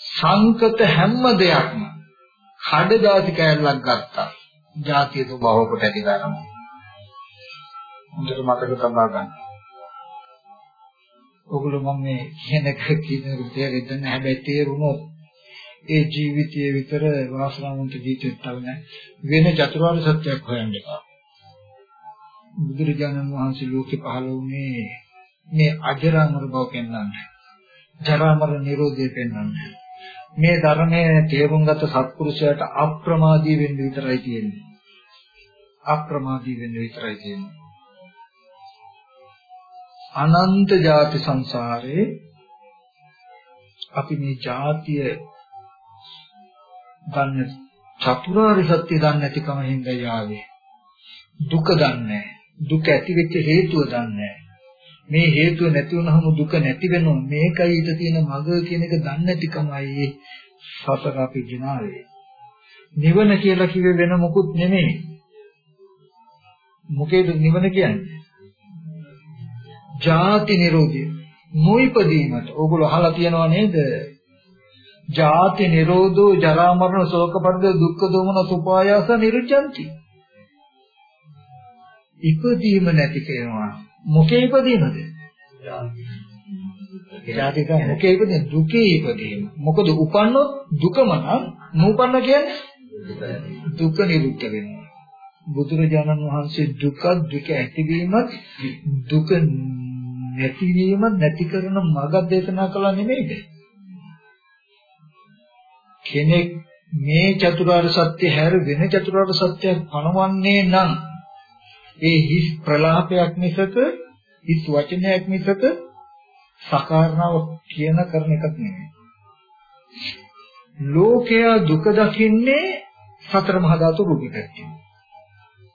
සංකත හැම දෙයක්ම කඩදාසි කෑල්ලක් ගත්තා. ජාතිය ස්වභාව කොට ඇතිලා යනවා. හොඳට මතක තබා ගන්න. ඔගොල්ලෝ මම මේ කියන එක කියන විදිහට දෙන්න හැබැයි තේරුණොත් ඒ ජීවිතයේ විතර වාසනාවන්ත ජීවිතයක් තව නැහැ වෙන චතුරාර්ය සත්‍යයක් හොයන්න එපා බුදුරජාණන් වහන්සේ ලෝකේ පහළ වුණේ මේ අජරාමර බව පෙන්වන්නේ ජරා මරණ නිරෝධය පෙන්වන්නේ. මේ ධර්මයේ තේරුම් ගත සත්පුරුෂයාට අප්‍රමාදී වෙන්න විතරයි තියෙන්නේ. අප්‍රමාදී වෙන්න විතරයි තියෙන්නේ. අනන්ත ಜಾති සංසාරේ අපි මේ ಜಾතිය දන්නේ චතුරාර්ය සත්‍ය දන්නේ නැතිකම හින්දා යාවේ. දුක දන්නේ දුක ඇති වෙච්ච හේතුව දන්නේ මේ හේතුව නැති වුනහම දුක නැති වෙනවා මේකයි ඊට තියෙන මඟ කියන එක දන්නේ නැතිකමයි සසර අපි ගිනාවේ නිවන කියලා කිව්වේ වෙන මොකුත් නෙමෙයි මොකේද නිවන කියන්නේ ජාති නිරෝධය නොයිපදීමට ඕගොල්ලෝ අහලා තියෙනව නේද? ජාති නිරෝධෝ ජරා මරණ ශෝක පරිද දුක්ඛ දෝමන සුපායාස නිරුච්ඡanti. ඉපදීම නැති කියනවා. මොකේ ඉපදීමද? ජාතික මොකේ ඉපදීම? දුකේ ඉපදීම. මොකද උපන්නොත් දුකම නම් නූපන්න කියන්නේ දුක නිරුද්ධ වෙනවා. බුදුරජාණන් වහන්සේ දුක දුක ඇතිවීමත් දුක නැතිවීම නැති කරන මඟ දේශනා කළා නෙමෙයිද? කෙනෙක් මේ චතුරාර්ය සත්‍ය හැර වෙන චතුරාර්ය සත්‍යයක් පණවන්නේ නම් ඒ හිස් ප්‍රලාපයක් මිසක හිස් වචනයක් මිසක සකාරණව කියන කරන එකක් නෙමෙයි. ලෝකයා දුක දකින්නේ සතර මහා ධාතු රූපී පැත්තෙන්.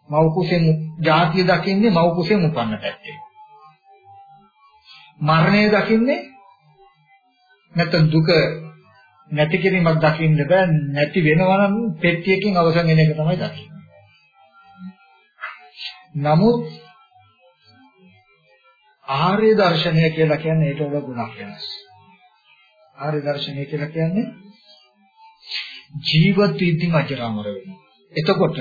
මව් කුසෙන් ජාතිය දකින්නේ මව් කුසෙන් උපන්න පැත්තෙන්. මරණය දකින්නේ නැත්නම් දුක නැති කිරීමක් දකින්න බෑ නැති වෙනවා නම් පෙට්ටියකින් අවසන් වෙන එක තමයි දකින්නේ. නමුත් ආර්ය දර්ශනය කියලා කියන්නේ ඒට වඩා ගුණක් වෙනස්. ආර්ය දර්ශනය කියලා කියන්නේ ජීවත් වීතිම අජරාමර වෙනවා. එතකොට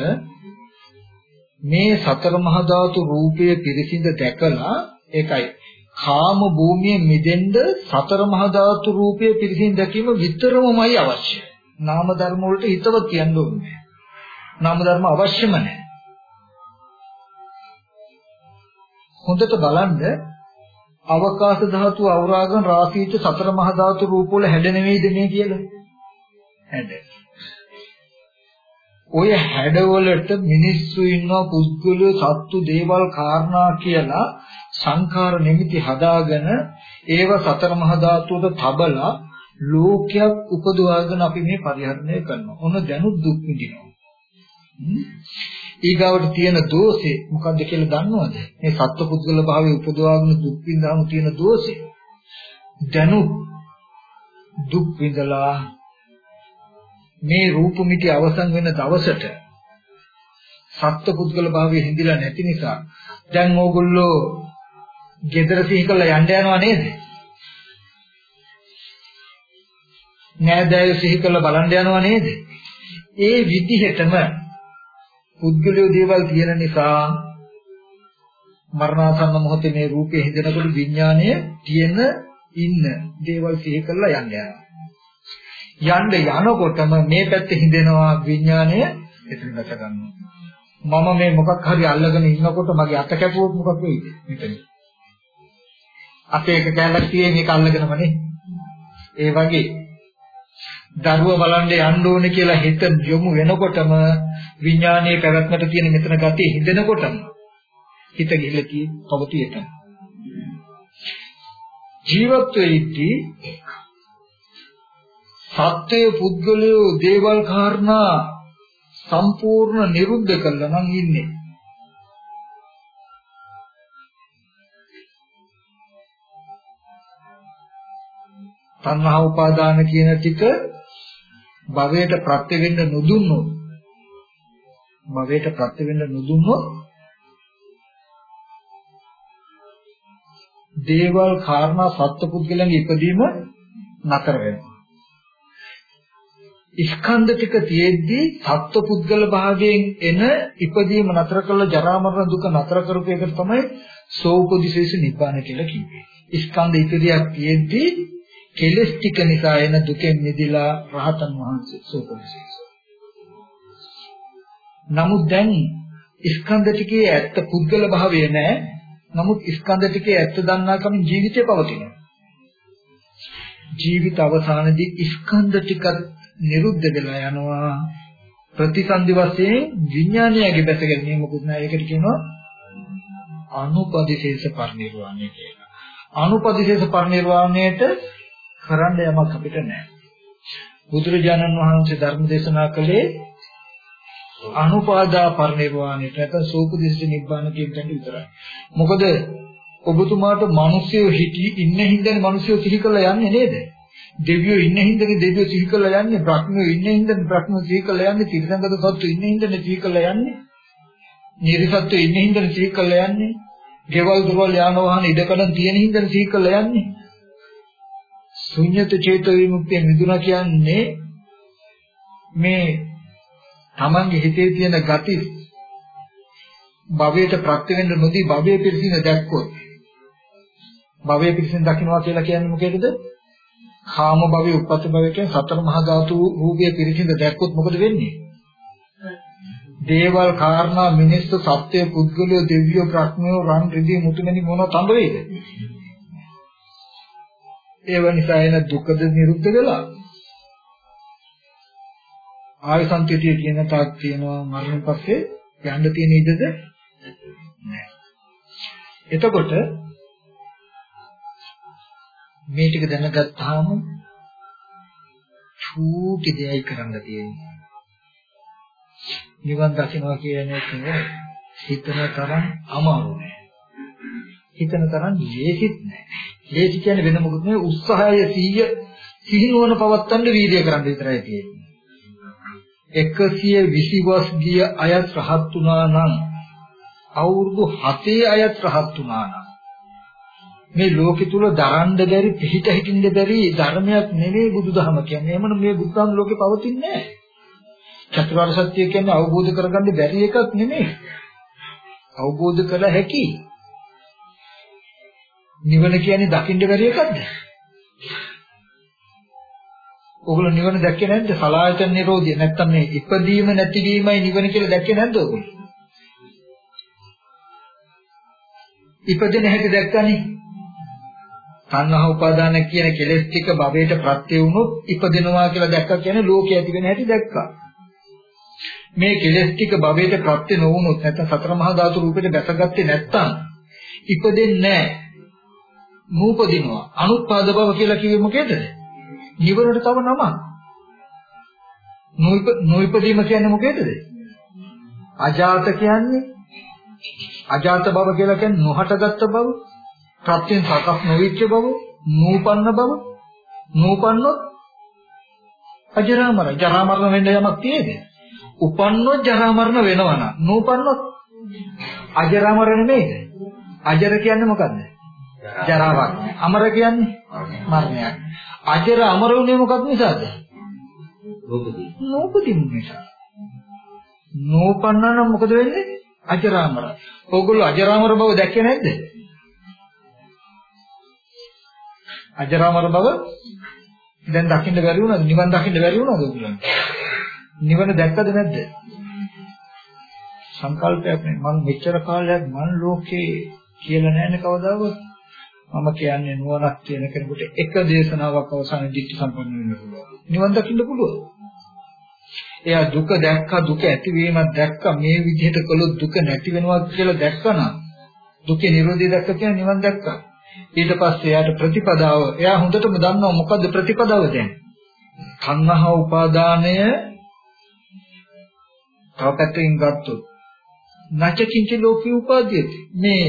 මේ සතර මහා ධාතු රූපය පිරිසිඳ දැකලා ඒකයි කාම භූමියේ මිදෙන්න සතර මහා ධාතු රූපයේ පිරිසින් දැකීම විතරමමයි අවශ්‍යයි. නාම ධර්ම වලට හිතවත් කියන්න ඕනේ. නාම ධර්ම අවශ්‍යම නැහැ. හොඳට බලන්න අවකාශ ධාතු අවරාගන් රාශීච සතර මහා ධාතු රූප වල හැඩ නෙවෙයිද මේ කියලා. හැඩ. ඔය හැඩවලට මිනිස්සු ඉන්නවා පුද්ගලයෝ සත්තු දේවල් කාරණා කියලා සංඛාර නිමිති හදාගෙන ඒව සතර මහා ධාතුවට තබලා ලෝකයක් උපදවාගෙන අපි මේ පරිහරණය කරනවා. ඔන්න දැනුත් දුක් විඳිනවා. ඊගාවට තියෙන දෝෂේ මොකද්ද කියලා දන්නවද? මේ සත්පුද්ගල භාවයේ උපදවාගෙන දුක් විඳාම තියෙන දෝෂේ. දැනුත් දුක් විඳලා මේ රූප මිටි අවසන් වෙන දවසට සත්පුද්ගල භාවයේ හිඳිලා නැති නිසා දැන් ඕගොල්ලෝ ගෙදර සිහි කරලා යන්න යනවා නේද? නෑදෑයෝ සිහි කරලා බලන්න යනවා නේද? ඒ විදිහටම පුද්ගලිය දේවල් තියෙන නිසා මරණාසන්න මොහොතේ මේ රූපේ හිඳනකොට විඥාණය තියෙන ඉන්න දේවල් සිහි කරලා යන්න යනවා. යන්න යනකොටම මේ පැත්තේ හිඳෙනවා විඥාණය එතන දැක ගන්නවා. මම මේ මොකක් හරි අල්ලගෙන ඉන්නකොට මගේ අත කැපුවොත් මොකක් වෙයිද? මෙතන. අපේ එක කැලක් තියෙන එක අල්ලගෙනමනේ. ඒ වගේ දරුව බලන්න යන්න ඕනේ කියලා හිත යොමු වෙනකොටම විඥානයේ පැවැත්මට තියෙන මෙතන ගතිය හිතෙනකොටම හිත ගිහිල්ලා තියෙන පවතී එතන. ජීවත් වෙද්දී සත්‍ය පුද්ගලයෝ දේවල් කාරණා සම්පූර්ණ නිරුද්ධ කළා නම් ඉන්නේ. තණ්හා උපාදාන කියන ටික භවයට ප්‍රත්‍ය වෙන්න නොදුන්නොත් භවයට ප්‍රත්‍ය වෙන්න නොදුන්නොත් දේවල් කාරණා සත්පුද්ගලයන්ගේ ඉපදීම නතර වෙනවා ස්කන්ධ ටික තියෙද්දි සත්ව පුද්ගල භාවයෙන් එන ඉපදීම නතර කළ ජරා මරණ දුක නතර කරපු එක තමයි සෝපදිශේෂ නිබ්බාන කියලා කිව්වේ. ස්කන්ධ ඉදිරියක් තියෙද්දි කෙලස් ටික නිසා එන දුකෙන් මිදලා රහතන් වහන්සේ සෝපදිශේෂ. නමුත් දැන් ස්කන්ධ ටිකේ ඇත්ත පුද්ගල භාවය නැහැ. නමුත් ස්කන්ධ ටිකේ ඇත්ත දන්නාකම ජීවිතය පවතිනවා. ජීවිත අවසානයේදී ස්කන්ධ ටිකත් නිරුද්ධ වෙලා යනවා ප්‍රතිසන්දි වශයෙන් විඥානයගේ බැස ගැනීම මොකුත් නෑ ඒකට කියනවා අනුපදිශේෂ පරිනිර්වාණය කියලා. අනුපදිශේෂ පරිනිර්වාණයට කරන්න යමක් අපිට නෑ. බුදුරජාණන් වහන්සේ ධර්ම දේශනා කළේ අනුපාදා පරිනිර්වාණයට නැත්නම් සෝපදිශ නිබ්බාන කියන දෙන්න විතරයි. මොකද ඔබතුමාට මිනිස්සු හිටි ඉන්න හින්දානේ මිනිස්සු සිහි කරලා යන්නේ නේද? දෙවියෝ ඉන්න හින්දානේ දෙවියෝ සිහි කරලා යන්නේ බ්‍රහ්මයෝ ඉන්න හින්දානේ බ්‍රහ්මයෝ සිහි කරලා යන්නේ තිරසංගත සත්තු ඉන්න හින්දානේ සිහි කරලා යන්නේ නිර්සත්තු ඉන්න හින්දානේ සිහි කරලා යන්නේ ගෙවල් දොරවල් යාන වාහන ඉඩකඩම් තියෙන හින්දානේ සිහි කරලා යන්නේ ශුන්්‍යත චේතෝ විමුක්තිය මිදුණා කියන්නේ මේ තමන්ගේ හිතේ තියෙන gati භවයට ප්‍රත්‍ය වෙන්න නොදී භවයේ පිරිසින දැක්කොත් භවයේ පිරිසින දකින්නවා කියලා කියන්නේ මොකේද? කාම භවයේ උපත් භවයේ සතර මහා ධාතු රූපයේ පිරිසිඳ දැක්කොත් මොකද වෙන්නේ? දේවල් කාරණා මිනිස්සු සත්‍ය පුද්ගලයෝ දෙවියෝ ප්‍රඥයෝ රන් රිදී මුතුමැණි මොන තඹ වේද? ඒව නිසා එන දුකද නිරුද්ධ වෙලා ආයසන්තිතිය කියන තාක් තියෙනවා මරණ පස්සේ යන්න තියෙන ඉඩද නැහැ. එතකොට මේ ටික දැනගත්තාම චූටි දෙයයි කරන්න තියෙන්නේ. නිවන් දකින්නවා කියන එක හිතන තරම් අමාරු නෑ. හිතන තරම් ලේසිත් නෑ. ලේසි කියන්නේ වෙන මොකද නෙවෙයි උත්සාහය සිහිය සිහිනුවන පවත්තන්න වීර්ය කරන්න විතරයි තියෙන්නේ. 120 වස් ගිය අයත් රහත් වුණා නම් අවුරුදු 7 අයත් රහත් වුණා නම් මේ ලෝකෙ තුල දරන්න බැරි පිහිට හිටින්න බැරි ධර්මයක් නෙවෙයි බුදුදහම කියන්නේ. එමන මේ බුදුදහම ලෝකෙ පවතින්නේ නැහැ. චතුරාර්ය සත්‍ය කියන්නේ අවබෝධ කරගන්න බැරි එකක් නෙමෙයි. අවබෝධ කළ හැකි. නිවන කියන්නේ දකින්න බැරි එකක්ද? ඔගොල්ලෝ නිවන දැක්කේ නැද්ද? සලායතන නිරෝධය නැත්තම් මේ ඉපදීම නැතිවීමයි නිවන කියලා දැක්කේ නැද්ද ඔගොල්ලෝ? ඉපදෙන හැටි දැක්කනේ. තණ්හා උපාදාන කියන කෙලෙස් ටික භවයට ප්‍රත්‍ය වුණොත් ඉපදෙනවා කියලා දැක්කා කියන්නේ ලෝකයේ ඇති වෙන හැටි දැක්කා. මේ කෙලෙස් ටික භවයට ප්‍රත්‍ය නොවුනොත් නැත්නම් සතර මහා ධාතු රූපෙට දැසගත්තේ නැත්නම් ඉපදෙන්නේ නැහැ. නූපදිනවා. අනුත්පාද භව කියලා කිව්වෙ මොකේද? නිවරට තව නමක්. නොයිපදීම කියන්නේ මොකේද? අජාත කියන්නේ අජාත භව කියලා කියන්නේ නොහටගත් බව. ප්‍රත්‍යයෙන් සකස් නොවිච්ච බව, නූපන්න බව, නූපන්නොත් අජරාමර, ජරාමරණ වෙන්න යමක් තියෙද? උපන්නොත් ජරාමරණ වෙනවනම්, නූපන්නොත් අජරාමර නෙමෙයිද? අජර කියන්නේ මොකද්ද? ජරාවක්. අමර කියන්නේ මරණයක්. අජර අමර උනේ මොකක් නිසාද? නූපදී. නූපදී නිසා. නූපන්නා නම් මොකද වෙන්නේ? අජරාමර. ඕගොල්ලෝ අජරාමර බව දැක්කේ නැද්ද? අජරාමර බව දැන් දකින්න බැරි වුණාද? නිවන් දකින්න බැරි වුණාද ඔයගොල්ලන්ට? නිවන දැක්කද නැද්ද? සංකල්පයක් නේ. මම මෙච්චර කාලයක් මන් ලෝකේ කියලා නැන්නේ කවදාවත්. මම කියන්නේ නුවණක් තියෙන කෙනෙකුට එක දේශනාවක් අවසානයේ දිට්ඨි සම්පන්න වෙන්න පුළුවන්. නිවන් දකින්න පුළුවන්. එයා දුක දැක්කා දුක ඇතිවීමක් දැක්කා මේ විදිහට කළොත් දුක නැති වෙනවා කියලා දැක්කනම් දුකේ නිරෝධය දැක්ක කියන්නේ නිවන් දැක්කා. ඊට පස්සේ එයාට ප්‍රතිපදාව එයා හොඳටම දන්නවා මොකද්ද ප්‍රතිපදාව දැන්. කන්නහා උපාදානය තව පැත්තකින් ගත්තොත් නචකින්ච ලෝකී උපාදීයති. මේ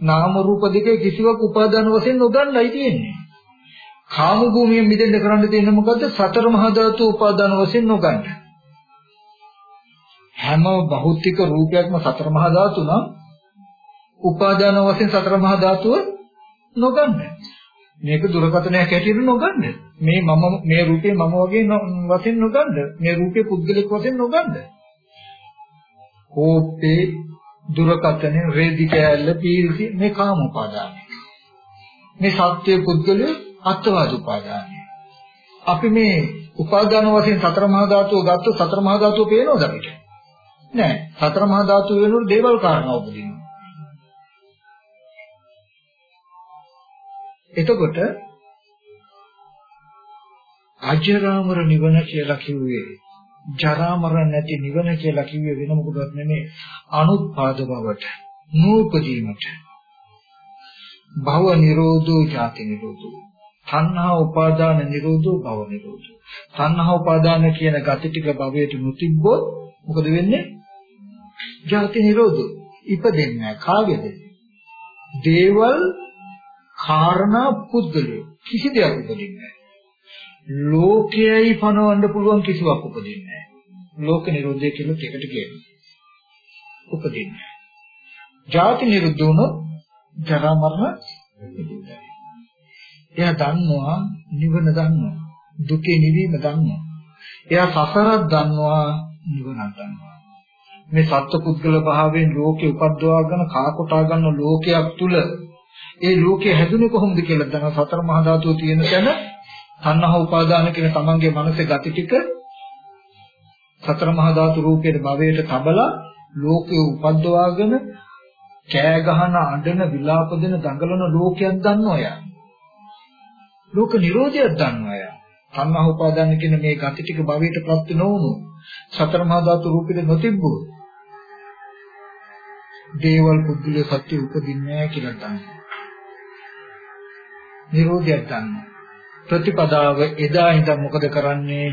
නාම රූප දෙකේ කිසිවක් උපාදාන වශයෙන් නොගන්නයි තියෙන්නේ. කාම භූමියෙන් මිදෙන්න කරන්න තියෙන්නේ මොකද්ද? සතර මහා ධාතු උපාදාන වශයෙන් නොගන්න. හැම භෞතික රූපයක්ම සතර මහා ධාතු නම් උපාදාන වශයෙන් සතර මහා ධාතුව නොගන්න. මේක දුරකථනයක් හැටියට නොගන්න. මේ මම මේ රූපේ මම වගේ වශයෙන් නොගන්න. මේ රූපේ පුද්ගලික වශයෙන් නොගන්න. කෝපේ දුරකථනේ රේදි කැලල පීරිසි මේ කාම උපාදානයි. මේ සත්‍ය පුද්ගලය අත්වාද උපාදානයි. අපි මේ උපාදාන වශයෙන් සතර මහා ධාතුව ගත්තොත් සතර මහා ධාතුව පේනවද අපිට? නෑ. සතර මහා ධාතුව වෙනුවට දේවල් කාරණා උපදිනවා. එතකොට අජරාමර නිවන කියලා කිව්වේ ජරා මරණ නැති නිවන කියලා කිව්වේ වෙන මොකදවත් නෙමෙයි. අනුත්පාද බවට නූපදීමට. භව නිරෝධෝ ජාති නිරෝධෝ. තණ්හා උපාදාන නිරෝධෝ භව නිරෝධෝ. තණ්හා උපාදාන කියන gati ටික භවයට නොතිබ්බොත් මොකද වෙන්නේ? ජාති නිරෝධෝ. ඉපදෙන්නේ කාගේද දේවල් කාරණා පුද්ගලයෝ. කිසි දෙයක් උපදින්නේ නැහැ. ලෝකයයි පනවන්න පුළුවන් කිසිවක් උපදින්නේ නැහැ. ලෝක නිරෝධය කියලා එකට කියනවා. උපදින්නේ නැහැ. ජාති නිරුද්ධ වුණොත් ජරා මරණ නිරුද්ධයි. එයා දන්නවා නිවන දන්නවා. දුකේ නිවීම දන්නවා. එයා සසරක් දන්නවා නිවනක් දන්නවා. මේ සත්පුද්ගල භාවයෙන් ලෝකේ උපද්දවාගෙන කාකොටා ගන්න ලෝකයක් තුල ඒ ලෝකය හැදුනේ කොහොමද කියලා දන්න සතර මහා ධාතුව තියෙන තැන තණ්හා උපාදාන කියන තමන්ගේ මනසේ gati ටික සතර මහා ධාතු රූපයේ භවයට තබලා ලෝකේ උපද්දවාගෙන කෑ ගහන අඬන විලාප දෙන දඟලන ලෝකයක් දන්නවා යා. ලෝක නිරෝධයක් දන්නවා යා. තණ්හා උපාදාන කියන මේ gati ටික භවයට ප්‍රත්‍ය නොවුණු සතර මහා ධාතු රූපෙද නොතිබ්බු දේවල් පුදුල සත්‍ය උපදින්නේ නැහැ කියලා දන්නවා. නිරෝධයක් ගන්නවා. ප්‍රතිපදාව එදා ඉඳන් මොකද කරන්නේ?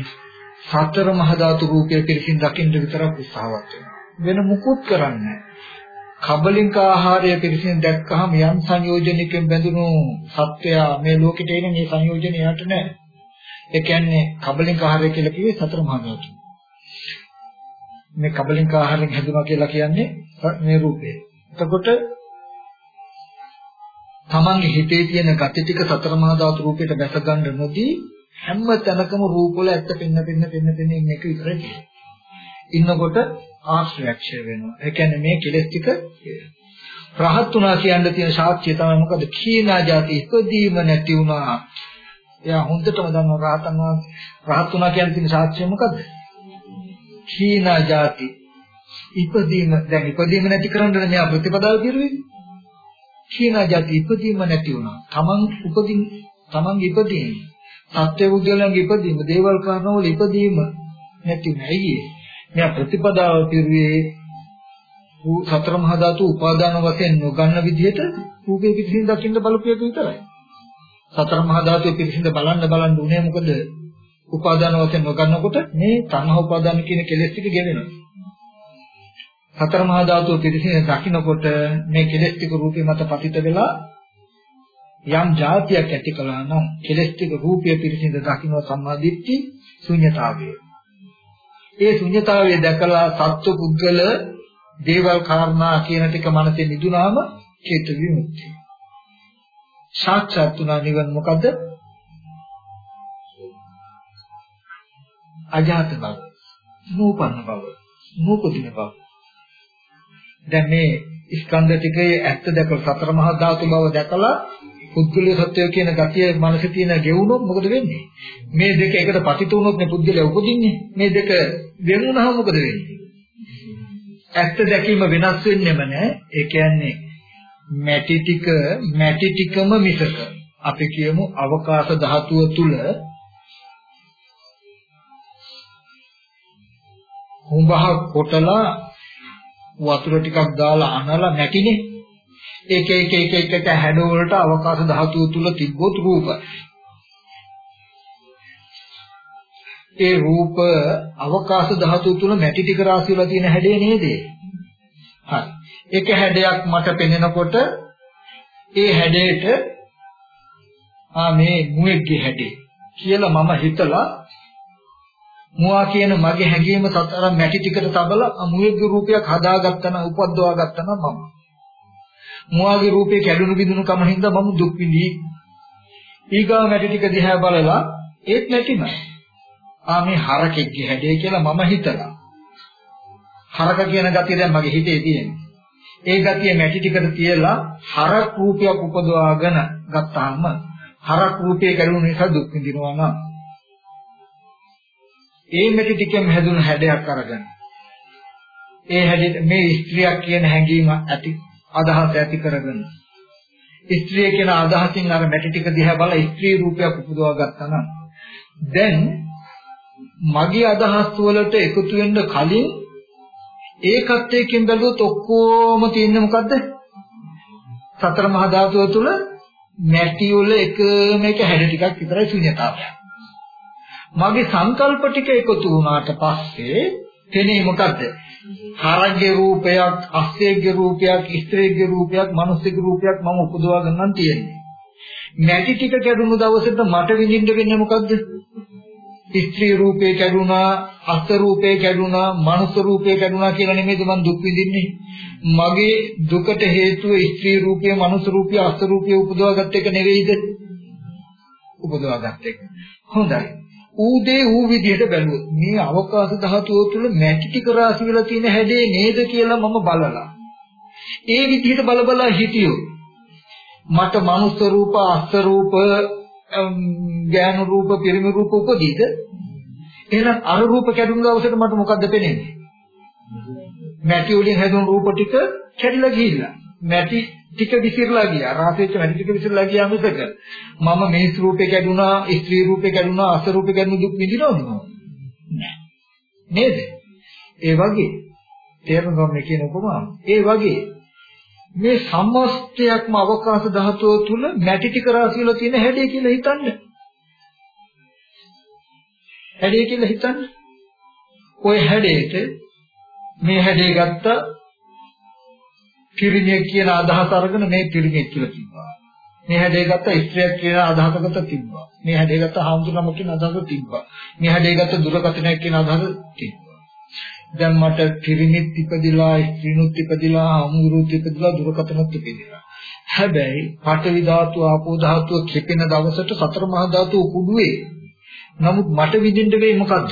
සතර මහා ධාතු රූපය පිළිසින් දකින්න විතරක් උත්සාහවත් වෙන මුකුත් කරන්නේ කබලින්ක ආහාරය පිළිසින් දැක්කහම යම් සංයෝජනයකින් බැඳුණු සත්‍යය මේ ලෝකෙට එන මේ සංයෝජනය යට නැහැ. ඒ කියන්නේ කබලින්ක ආහාරය කියලා කිව්වේ සතර මහා ධාතු. මේ කබලින්ක ආහාරයෙන් හැදුනා කියලා කියන්නේ මේ රූපය. එතකොට තමන්ගේ හිතේ තියෙන gati ටික සතර මහා ධාතු රූපයට බැස ගන්න නොදී හැම තැනකම රූපවල ඇත්ත පෙන්න පෙන්න පෙන්න පෙන්න ඉන්න එක විතරයි ඉන්නකොට ආශ්‍රයක්ෂය වෙනවා. ඒ කියන්නේ මේ කෙලෙස් ටික රහත් වුණා කියන්න තියෙන සාක්ෂිය තමයි මොකද? කීනා જાති ඉපදීම නැති වුණා. එයා හොඳටම දන්නවා රහතන් වහන්සේ රහත් වුණා කියන තියෙන සාක්ෂිය මොකද්ද? කීනා જાති ඉපදීම දැන් ඉපදීම නැති කරන්න මෙයා ප්‍රතිපදාව පිරුවේ. කියන જાති ඉපදීම නැති වුණා. Taman උපදින් Taman ඉපදීම සත්‍ය බුද්ධලංගේ ඉපදීම දේවල් කරනවල ඉපදීම නැති නැයි. මෙයා ප්‍රතිපදාව පිරුවේ සතර මහා ධාතු උපාදාන වශයෙන් නොගන්න විදිහට රූපේ පිටින් දකින්න බලපෑක විතරයි. සතර මහා ධාතු පිටින් බලන්න බලන්න උනේ මොකද? උපාදාන වශයෙන් නොගන්නකොට මේ තණ්හා උපාදාන කියන කෙලෙස් ටික ගෙවෙනවා. සතර මහා ධාතුව පිරිසිදු දකින්නකොට මේ කෙලෙස් ටික රූපේ මත පතිත වෙලා යම් જાතියක් ඇති කළා නම් කෙලෙස් ටික රූපය පිරිසිදු දකින්න සම්මාදිට්ඨි ශුන්‍යතාවය. ඒ ශුන්‍යතාවය දැකලා සත්ව පුද්ගල දේවල් කාරණා කියන ටික මනසේ නිදුනාම චේත විමුක්තිය. සාක්ෂාත් වුණා නිවන මොකද? අජාත බව, නූපන්න බව, නූපදින බව. දැන් මේ ස්කන්ධ ටිකේ ඇත්ත දැකලා සතර මහා ධාතු බව දැකලා පුද්ගලිය සත්‍යය කියන ගතිය මනසේ තියෙන ගෙවුනොත් මොකද වෙන්නේ? මේ දෙක එකට පතිත වුණොත් මේ පුද්ගලයා උපදින්නේ. මේ දෙක වෙන වුණාම මොකද වෙන්නේ? ඇත්ත දැකීම වෙනස් වෙන්නේම නැහැ. ඒ කියන්නේ මැටි ටික මැටි ටිකම මිසක අපි කියමු අවකාශ ධාතුව තුල හුඹහක් කොටලා වතුර ටිකක් දාලා අනලා නැටිනේ. එක එක එක එක එක හැඩ වලට අවකාශ ධාතුව තුල තිබ්බොත් රූප. ඒ රූප අවකාශ ධාතුව තුල මැටි ටික රාශි වල තියෙන හැඩේ නේද? හරි. එක හැඩයක් මට පෙනෙනකොට ඒ හැඩයට ආ මේ මුවෙක්ගේ හැඩේ කියලා මම හිතලා මුවා කියන මගේ හැඟීම සතර මැටි ටිකට තබලා මුවෙක්ගේ රූපයක් හදාගත්තා නම් උපද්දවා ගත්තා නම් මම මුවාගේ රූපේ කැඩුණු බිඳුණු කම හින්දා මම දුක් විඳී ඊගා මැටි ටික දිහා බලලා ඒත් නැතිමයි. ආ මේ හරකෙක්ගේ හැඩය කියලා මම හිතලා. හරක කියන ගතිය දැන් මගේ හිතේ තියෙනවා. ඒ ගතිය මැටි ටිකට තියලා හරක් රූපයක් උපදවාගෙන ගත්තාම හරක් රූපය කැඩුණු නිසා දුක් විඳිනවා නම් ඒ මැටි ටිකෙන් හැදුණු හැඩයක් අරගෙන ඒ හැඩෙට මේ ස්ත්‍රියක් කියන හැඟීම ඇති අදහස ඇති කරගෙන ස්ත්‍රිය කියන අදහසින් අර මැටි ටික දිහා බලලා ස්ත්‍රී රූපයක් උපදවා ගත්තා නම් දැන් මගේ අදහස් වලට එකතු වෙන්න කලින් ඒකත් එක්කෙන් බැලුවොත් ඔක්කොම තියෙන්නේ මොකද්ද? සතර මහා ධාතුව තුල මැටි වල එකම එක හැඩ ටිකක් විතරයි ශුන්‍යතාවය. මගේ සංකල්ප ටික එකතු වුණාට පස්සේ තේනේ මොකද්ද? හරගේ රූපයක්, අස්සේගේ රූපයක්, ස්ත්‍රීගේ රූපයක්, මනුස්සගේ රූපයක් මම උපදවා ගන්නන් තියෙන්නේ. මැටි ටික කැඩුණු දවසට මට විඳින්න වෙන්නේ මොකද්ද? ස්ත්‍රී රූපේ කැඩුනා, අස්ත රූපේ කැඩුනා, මනුස්ස රූපේ කැඩුනා කියලා නෙමෙයිද මම දුක් විඳින්නේ. මගේ දුකට හේතුව ස්ත්‍රී රූපය, මනුස්ස රූපය, අස්ත රූපය උපදවාගත් එක නෙවෙයිද? උපදවාගත් එක. හොඳයි. ඌ දේ ඌ විදිහට බැලුවොත් මේ අවකාශ ධාතුව තුළ මැටි ටික රාශි වෙලා තියෙන හැඩේ නේද කියලා මම බලලා. ඒ විදිහට බල බලා හිටියෝ. මට මනුස්ස රූප, අස්ත රූප, ඥාන රූප, පිරිමි රූප උපදීද? එහෙනම් අර රූප කැඩුණු දවසට මට මොකද්ද පේන්නේ? මැටි වලින් හැදුණු රූප ටික කැඩිලා ගිහිල්ලා. මැටි ටික විසිරලා ගියා. රාසෙච්ච මැටි ටික විසිරලා ගියා මිසක මම මේ රූපේ කැඩුනා, ස්ත්‍රී රූපේ කැඩුනා, අස රූපේ කැඩුණු දුක් විඳිනවද? නෑ. නේද? ඒ වගේ තේරුම් ගන්න කියන උපමාව. ඒ වගේ මේ සමස්තයක්ම අවකාශ ධාතුව තුල මැටි ටික රාශියල තියෙන හැඩය කියලා හිතන්න. හැඩය කියලා හිතන්න. ওই හැඩයට මේ හැඩය ගත්ත පිරිමියෙක් කියන අදහස අරගෙන මේ පිරිමියෙක් කියලා තිබ්බා. මේ හැඩය ගත්ත ස්ත්‍රියක් කියන අදහසකට තිබ්බා. මේ හැඩය ගත්ත හාමුදුරුවම කියන අදහස තිබ්බා. මේ හැඩය ගත්ත දුරකථනයක් කියන අදහස තිබ්බා. දැන් මට පිරිමිත් ඉපදිලා ස්ත්‍රීනුත් ඉපදිලා අමුරුත් ඉපදිලා දුරකථනත් ඉපදිලා හැබැයි පඨවි ධාතු ආපෝ ධාතුව කෙපෙන දවසට සතර මහා ධාතු කුඩුවේ නමුත් මට විඳින්න වෙයි මොකද්ද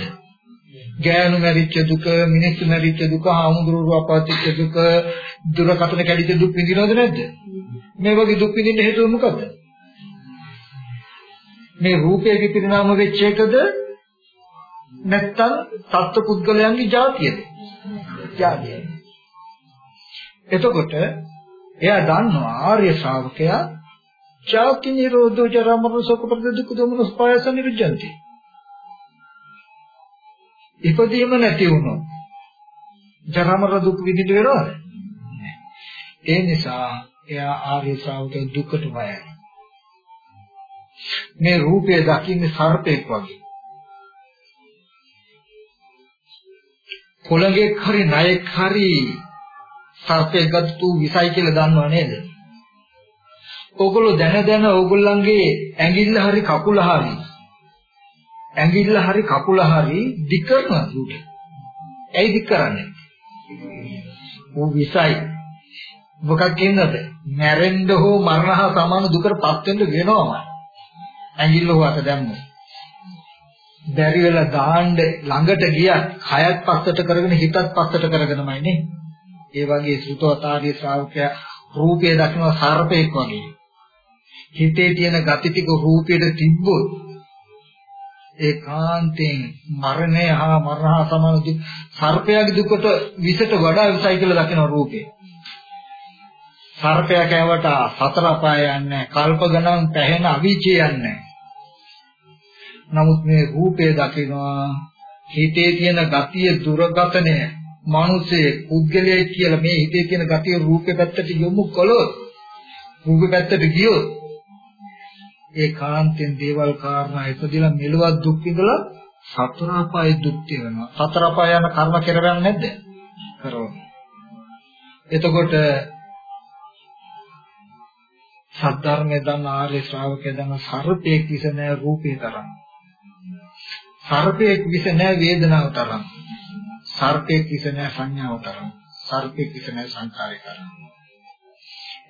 ගෑනු මැරිච්ච දුක, මිනිස්සු මැරිච්ච දුක, ආමුදුරු අපාතිච්ච දුක, දුරකටන කැඩිච්ච දුක් විඳිනවද නැද්ද? මේ වගේ දුක් විඳින්න හේතුව මොකද්ද? මේ රූපයේ විපරිණාම වෙච්ච එකද නැත්තම් සත්ත්ව පුද්ගලයන්ගේ જાතියද? જાතිය. එතකොට එයා දන්නවා ආර්ය ශ්‍රාවකයා ජාති නිරෝධෝ ජරා මරණ සෝක පරිදෙ දුක් දොමනස් පායස නිරුද්ධන්ති. ඉපදීම නැති වුණොත් ජරා මරණ දුක් විඳින්න වෙනවද? ඒ නිසා එයා ආර්ය ශ්‍රාවකයා දුකට බයයි. මේ රූපය දකින්නේ සර්පෙක් වගේ. පොළඟෙක් හරි ණයෙක් හරි සර්පෙක් ගත්තු විසයි කියලා දන්නව නේද? ඕගොල්ලෝ දැන දැන ඕගොල්ලන්ගේ ඇඟිල්ල හරි කකුල හරි ඇඟිල්ල හරි කකුල හරි දික් කරනවා උට. ඇයි දික් කරන්නේ? ਉਹ විසයි. මොකක් කියනද? මැරෙන්න හෝ මරණ හා සමාන දුකට පත් වෙන්න වෙනවමයි. ඇඟිල්ල හොවට දැම්මොත්. බැරි වෙලා දාන්න ළඟට ගියත් කයත් පස්සට කරගෙන හිතත් පස්සට කරගෙනමයි නේ. ඒ වගේ සුතවතාරිය ශ්‍රාවකයා රූපය දක්නවා සර්පෙක් වගේ. හිතේ තියෙන gati ටික රූපයට තිබ්බොත් ඒකාන්තයෙන් මරණය හා මරණ සමාන දුක් සර්පයාගේ දුකට විසට වඩා විසයි කියලා දකින රූපේ. සර්පයා කෑවට සතර අපාය යන්නේ කල්ප ගණන් පැහැෙන අවීචය යන්නේ නමුත් මේ රූපය දකිනවා. හිතේ තියෙන ගතිය දුරගතනය මිනිසේ පුද්ගලයෙක් කියලා මේ හිතේ තියෙන ගතිය රූපේ පැත්තට යොමු කළොත් රූපේ පැත්තට ගියොත් ඒ කාන්තෙන් දේවල් කාරණා ඉපදිලා මෙලවත් දුක් විඳලා සතර අපායේ දුක් වෙනවා සතර අපාය යන කර්ම කෙරවන්නේ නැද්ද කරනවා එතකොට සද්ධර්මයේ දන්න ආර්ය ශ්‍රාවකයා දන්න සර්පයේ කිස නැ රූපේ තරම් සර්පයේ විස නැහැ වේදනාව තරම්. සර්පයේ විස නැහැ සංඥාව තරම්. සර්පයේ විස නැහැ සංකාරය තරම්.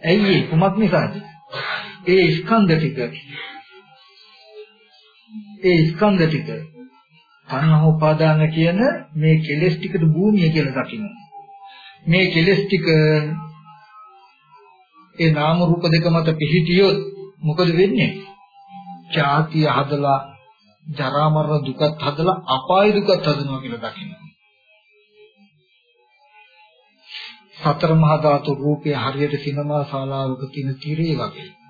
ඇයි කුමක් නිසාද? ඒ ස්කන්ධ ටික ඒ ස්කන්ධ ටික තණ්හා උපාදාන කියන මේ කෙලෙස් ටිකට භූමිය කියලා දකින්න. මේ කෙලෙස් ටික ඒ නාම රූප දෙක මත පිහිටියොත් මොකද වෙන්නේ? ජාතිය හදලා ජරා මරණ දුකත් හදලා අපාය දුකත් හදනවා කියලා දකින්න. සතර මහා ධාතු රූපය හරියට සිනමා ශාලාවක තියෙන තිරේ වගේ.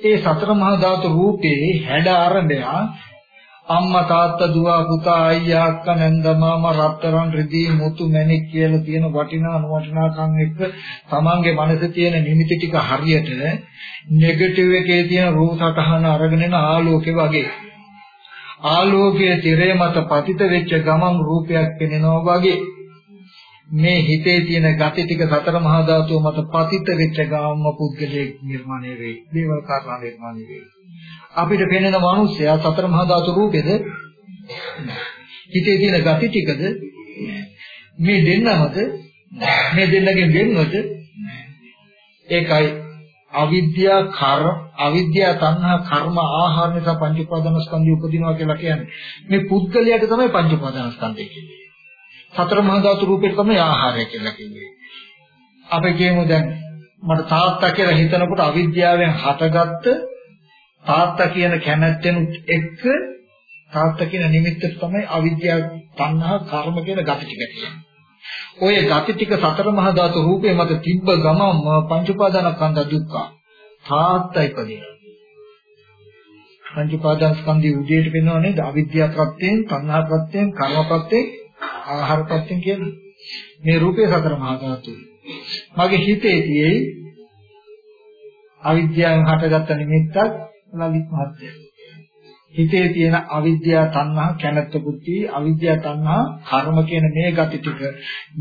ඒ සතර මහා ධාතු රූපේ හැඩ ආරම්භය අම්මා තාත්තා දුව පුතා අයියා අක්කා නැන්ද මාමා රත්තරන් රිදී මුතු මැණික් කියලා තියෙන වටිනා නොවටිනාකම් එක්ක තමන්ගේ මනසේ තියෙන නිමිති ටික හරියට නෙගටිව් එකේ තියෙන රූප සටහන අරගෙන යන ආලෝකේ වගේ. ආලෝකයේ තිරේ මත පතිත වෙච්ච ගමන් රූපයක් පෙනෙනවා වගේ. මේ හිතේ තියෙන gati ටික සතර මහා ධාතුව මත පතිත වෙච්ච ගාම පුද්ගලයෙක් නිර්මාණය වෙයි. දේවල් කාරණා නිර්මාණය වෙයි. අපිට පෙනෙන මිනිස්සයා සතර මහා ධාතු රූපෙද? හිතේ තියෙන gati ටිකද? මේ දෙන්නමද? මේ දෙන්නගෙන් වෙන්නවද ඒකයි අවිද්‍යා කර අවිද්‍යා තණ්හා කර්ම ආහාර නිසා පංච උපාදාන ස්කන්ධය උපදිනවා කියලා කියන්නේ. මේ පුද්ගලයාට තමයි පංච උපාදාන ස්කන්ධය කියන්නේ. සතර මහා ධාතු රූපේ තමයි ආහාරය කියලා කියන්නේ. අපි කියමු දැන් මට තාත්තා කියලා හිතනකොට අවිද්‍යාවෙන් හටගත්ත තාත්තා කියන කැමැත්තෙන් එක්ක තාත්තා කියන නිමිත්තට තමයි අවිද්‍යාව, තණ්හා, කර්ම කියන gati ටික තියෙන්නේ. ඔය gati ටික සතර මහා ධාතු රූපේ මත තිබ්බ ගමම පංච උපාදානස්කන්ධ දුක්ඛ තාත්තා ඉපදිනවා. පංච උපාදානස්කන්ධي උදේට වෙනව නේද? අවිද්‍යාව ප්‍රත්‍යයෙන්, තණ්හා ප්‍රත්‍යයෙන්, කර්ම ප්‍රත්‍යයෙන් ආහාර පැත්තෙන් කියන්නේ මේ රූපේ සතර මහා ධාතුයි. මගේ හිතේ තියෙයි අවිද්‍යාවෙන් හටගත්ත නිමිත්තක් ලලිත් මහත්ය. හිතේ තියෙන අවිද්‍යාව තණ්හා කැමැත්ත බුද්ධි අවිද්‍යාව තණ්හා කර්ම කියන මේ gati ටික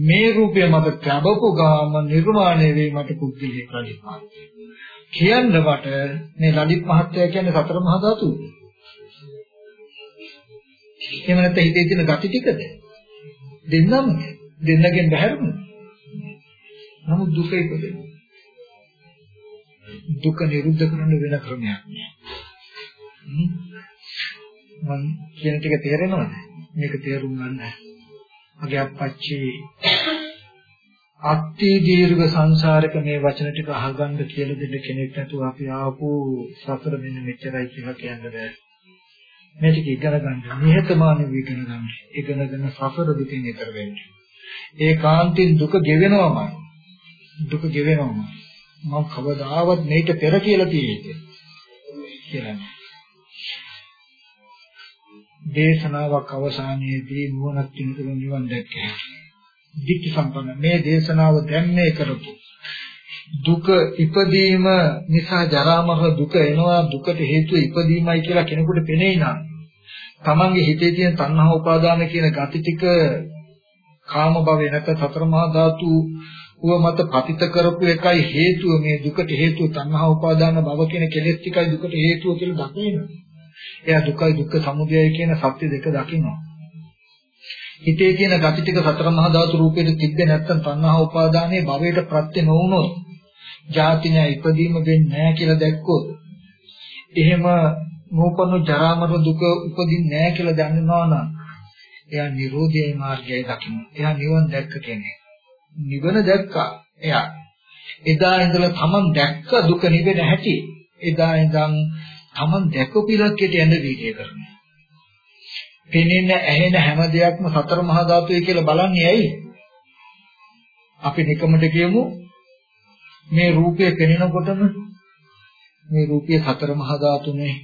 මේ රූපය මත ප්‍රබපු ගාම නිර්මාණය වීමට පුද්ගලික ලලිත් මහත්ය. කියන්න වට මේ ලලිත් මහත්ය කියන්නේ සතර මහා ධාතු. එහෙම නැත්නම් හිතේ තියෙන gati ටිකද? දෙන්නම දෙන්නගෙන් බහැරුණ. නමුත් දුක ඉපදෙනවා. දුක නිරුද්ධ කරන්න වෙන ක්‍රමයක් නෑ. මම කියන ටික තේරෙනවද? මේක තේරුම් ගන්න. මගේ අප්පච්චි අත්ති දීර්ඝ සංසාරක මේ වචන ටික අහගන්න කියලා දෙන්න කෙනෙක් නැතුව අපි ආපු සතර මෙන්න මෙච්චරයි කියලා කියන්න බෑ. මේ ටික ඉගෙන ගන්න නිහතමානීව ඉගෙන ගන්න. ඉගෙනගෙන සසර දුකින් ඈතර වෙන්න. ඒ කාන්තින් දුක ගෙවෙනවමයි. දුක ගෙවෙනවමයි. මම කවදාවත් මේක පෙර කියලා තියෙන්නේ. කියලා. දේශනාවක් අවසානයේදී නුවණක් තිනුතුරු නිවන් දැක්කේ. දික්ක සම්පන්න මේ දේශනාව දැන් මේ කරපු දුක ඉපදීම නිසා ජරා මරණ දුක එනවා දුකට හේතුව ඉපදීමයි කියලා කෙනෙකුට පෙනෙයි නම් තමන්ගේ හිතේ තියෙන තණ්හා උපාදාන කියන gati ටික කාම භවේ නැත්නම් සතර මහා ධාතු උව මත පතිත කරපු එකයි හේතුව මේ දුකට හේතුව තණ්හා උපාදාන භව කියන කෙලෙස් ටිකයි දුකට හේතුව කියලා දකිනවා. එයා දුකයි දුක්ඛ සමුදයයි කියන සත්‍ය දෙක දකිනවා. හිතේ තියෙන gati ටික සතර මහා ධාතු රූපෙට තිබ්බේ නැත්නම් තණ්හා උපාදානයේ භවයට ප්‍රත්‍ය නොවුනොත් ජාති නෑ ඉපදීම වෙන්නේ නෑ කියලා දැක්කොත් එහෙම නූපන්න ජරා මරණ දුක උපදින්නේ නැහැ කියලා දන්නවා නම් එයා නිරෝධයේ මාර්ගයයි දකින්න. එයා නිවන් දැක්ක කෙනෙක්. නිවන දැක්කා. එයා එදා ඉඳලා තමන් දැක්ක දුක නිවෙන හැටි. එදා ඉඳන් තමන් දැකපු ඉලක්කයට යන්න වීර්යය කරනවා. පෙනෙන ඇහෙන හැම දෙයක්ම සතර මහා ධාතුයි කියලා බලන්නේ ඇයි? අපි නිකමට කියමු මේ රූපය පෙනෙනකොටම මේ රූපය සතර මහා ධාතුනේ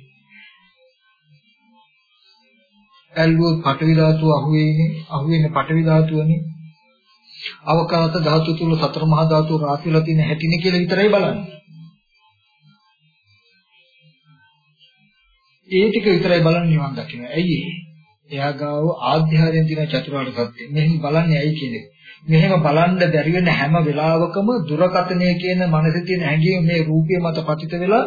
ඇල්ලුවොත් පඨවි ධාතුව අහුවෙන්නේ අහුවෙන්නේ පඨවි ධාතුවනේ අවකාශ ධාතු තුල සතර මහා ධාතු රාශියලා තියෙන හැටිනේ කියලා විතරයි බලන්නේ. ඒ ටික විතරයි බලන්නේ නිවන් දකින්න. ඇයි ඒ? එයා ගාව ආධ්‍යාත්මයෙන් තියෙන චතුරාර්ය සත්‍ය. මෙහෙම බලන්නේ ඇයි කියන්නේ. මෙහෙම බලන්න බැරි වෙන හැම වෙලාවකම දුරකතනය කියන මනසේ තියෙන හැඟීම මේ රූපය මත පතිත වෙලා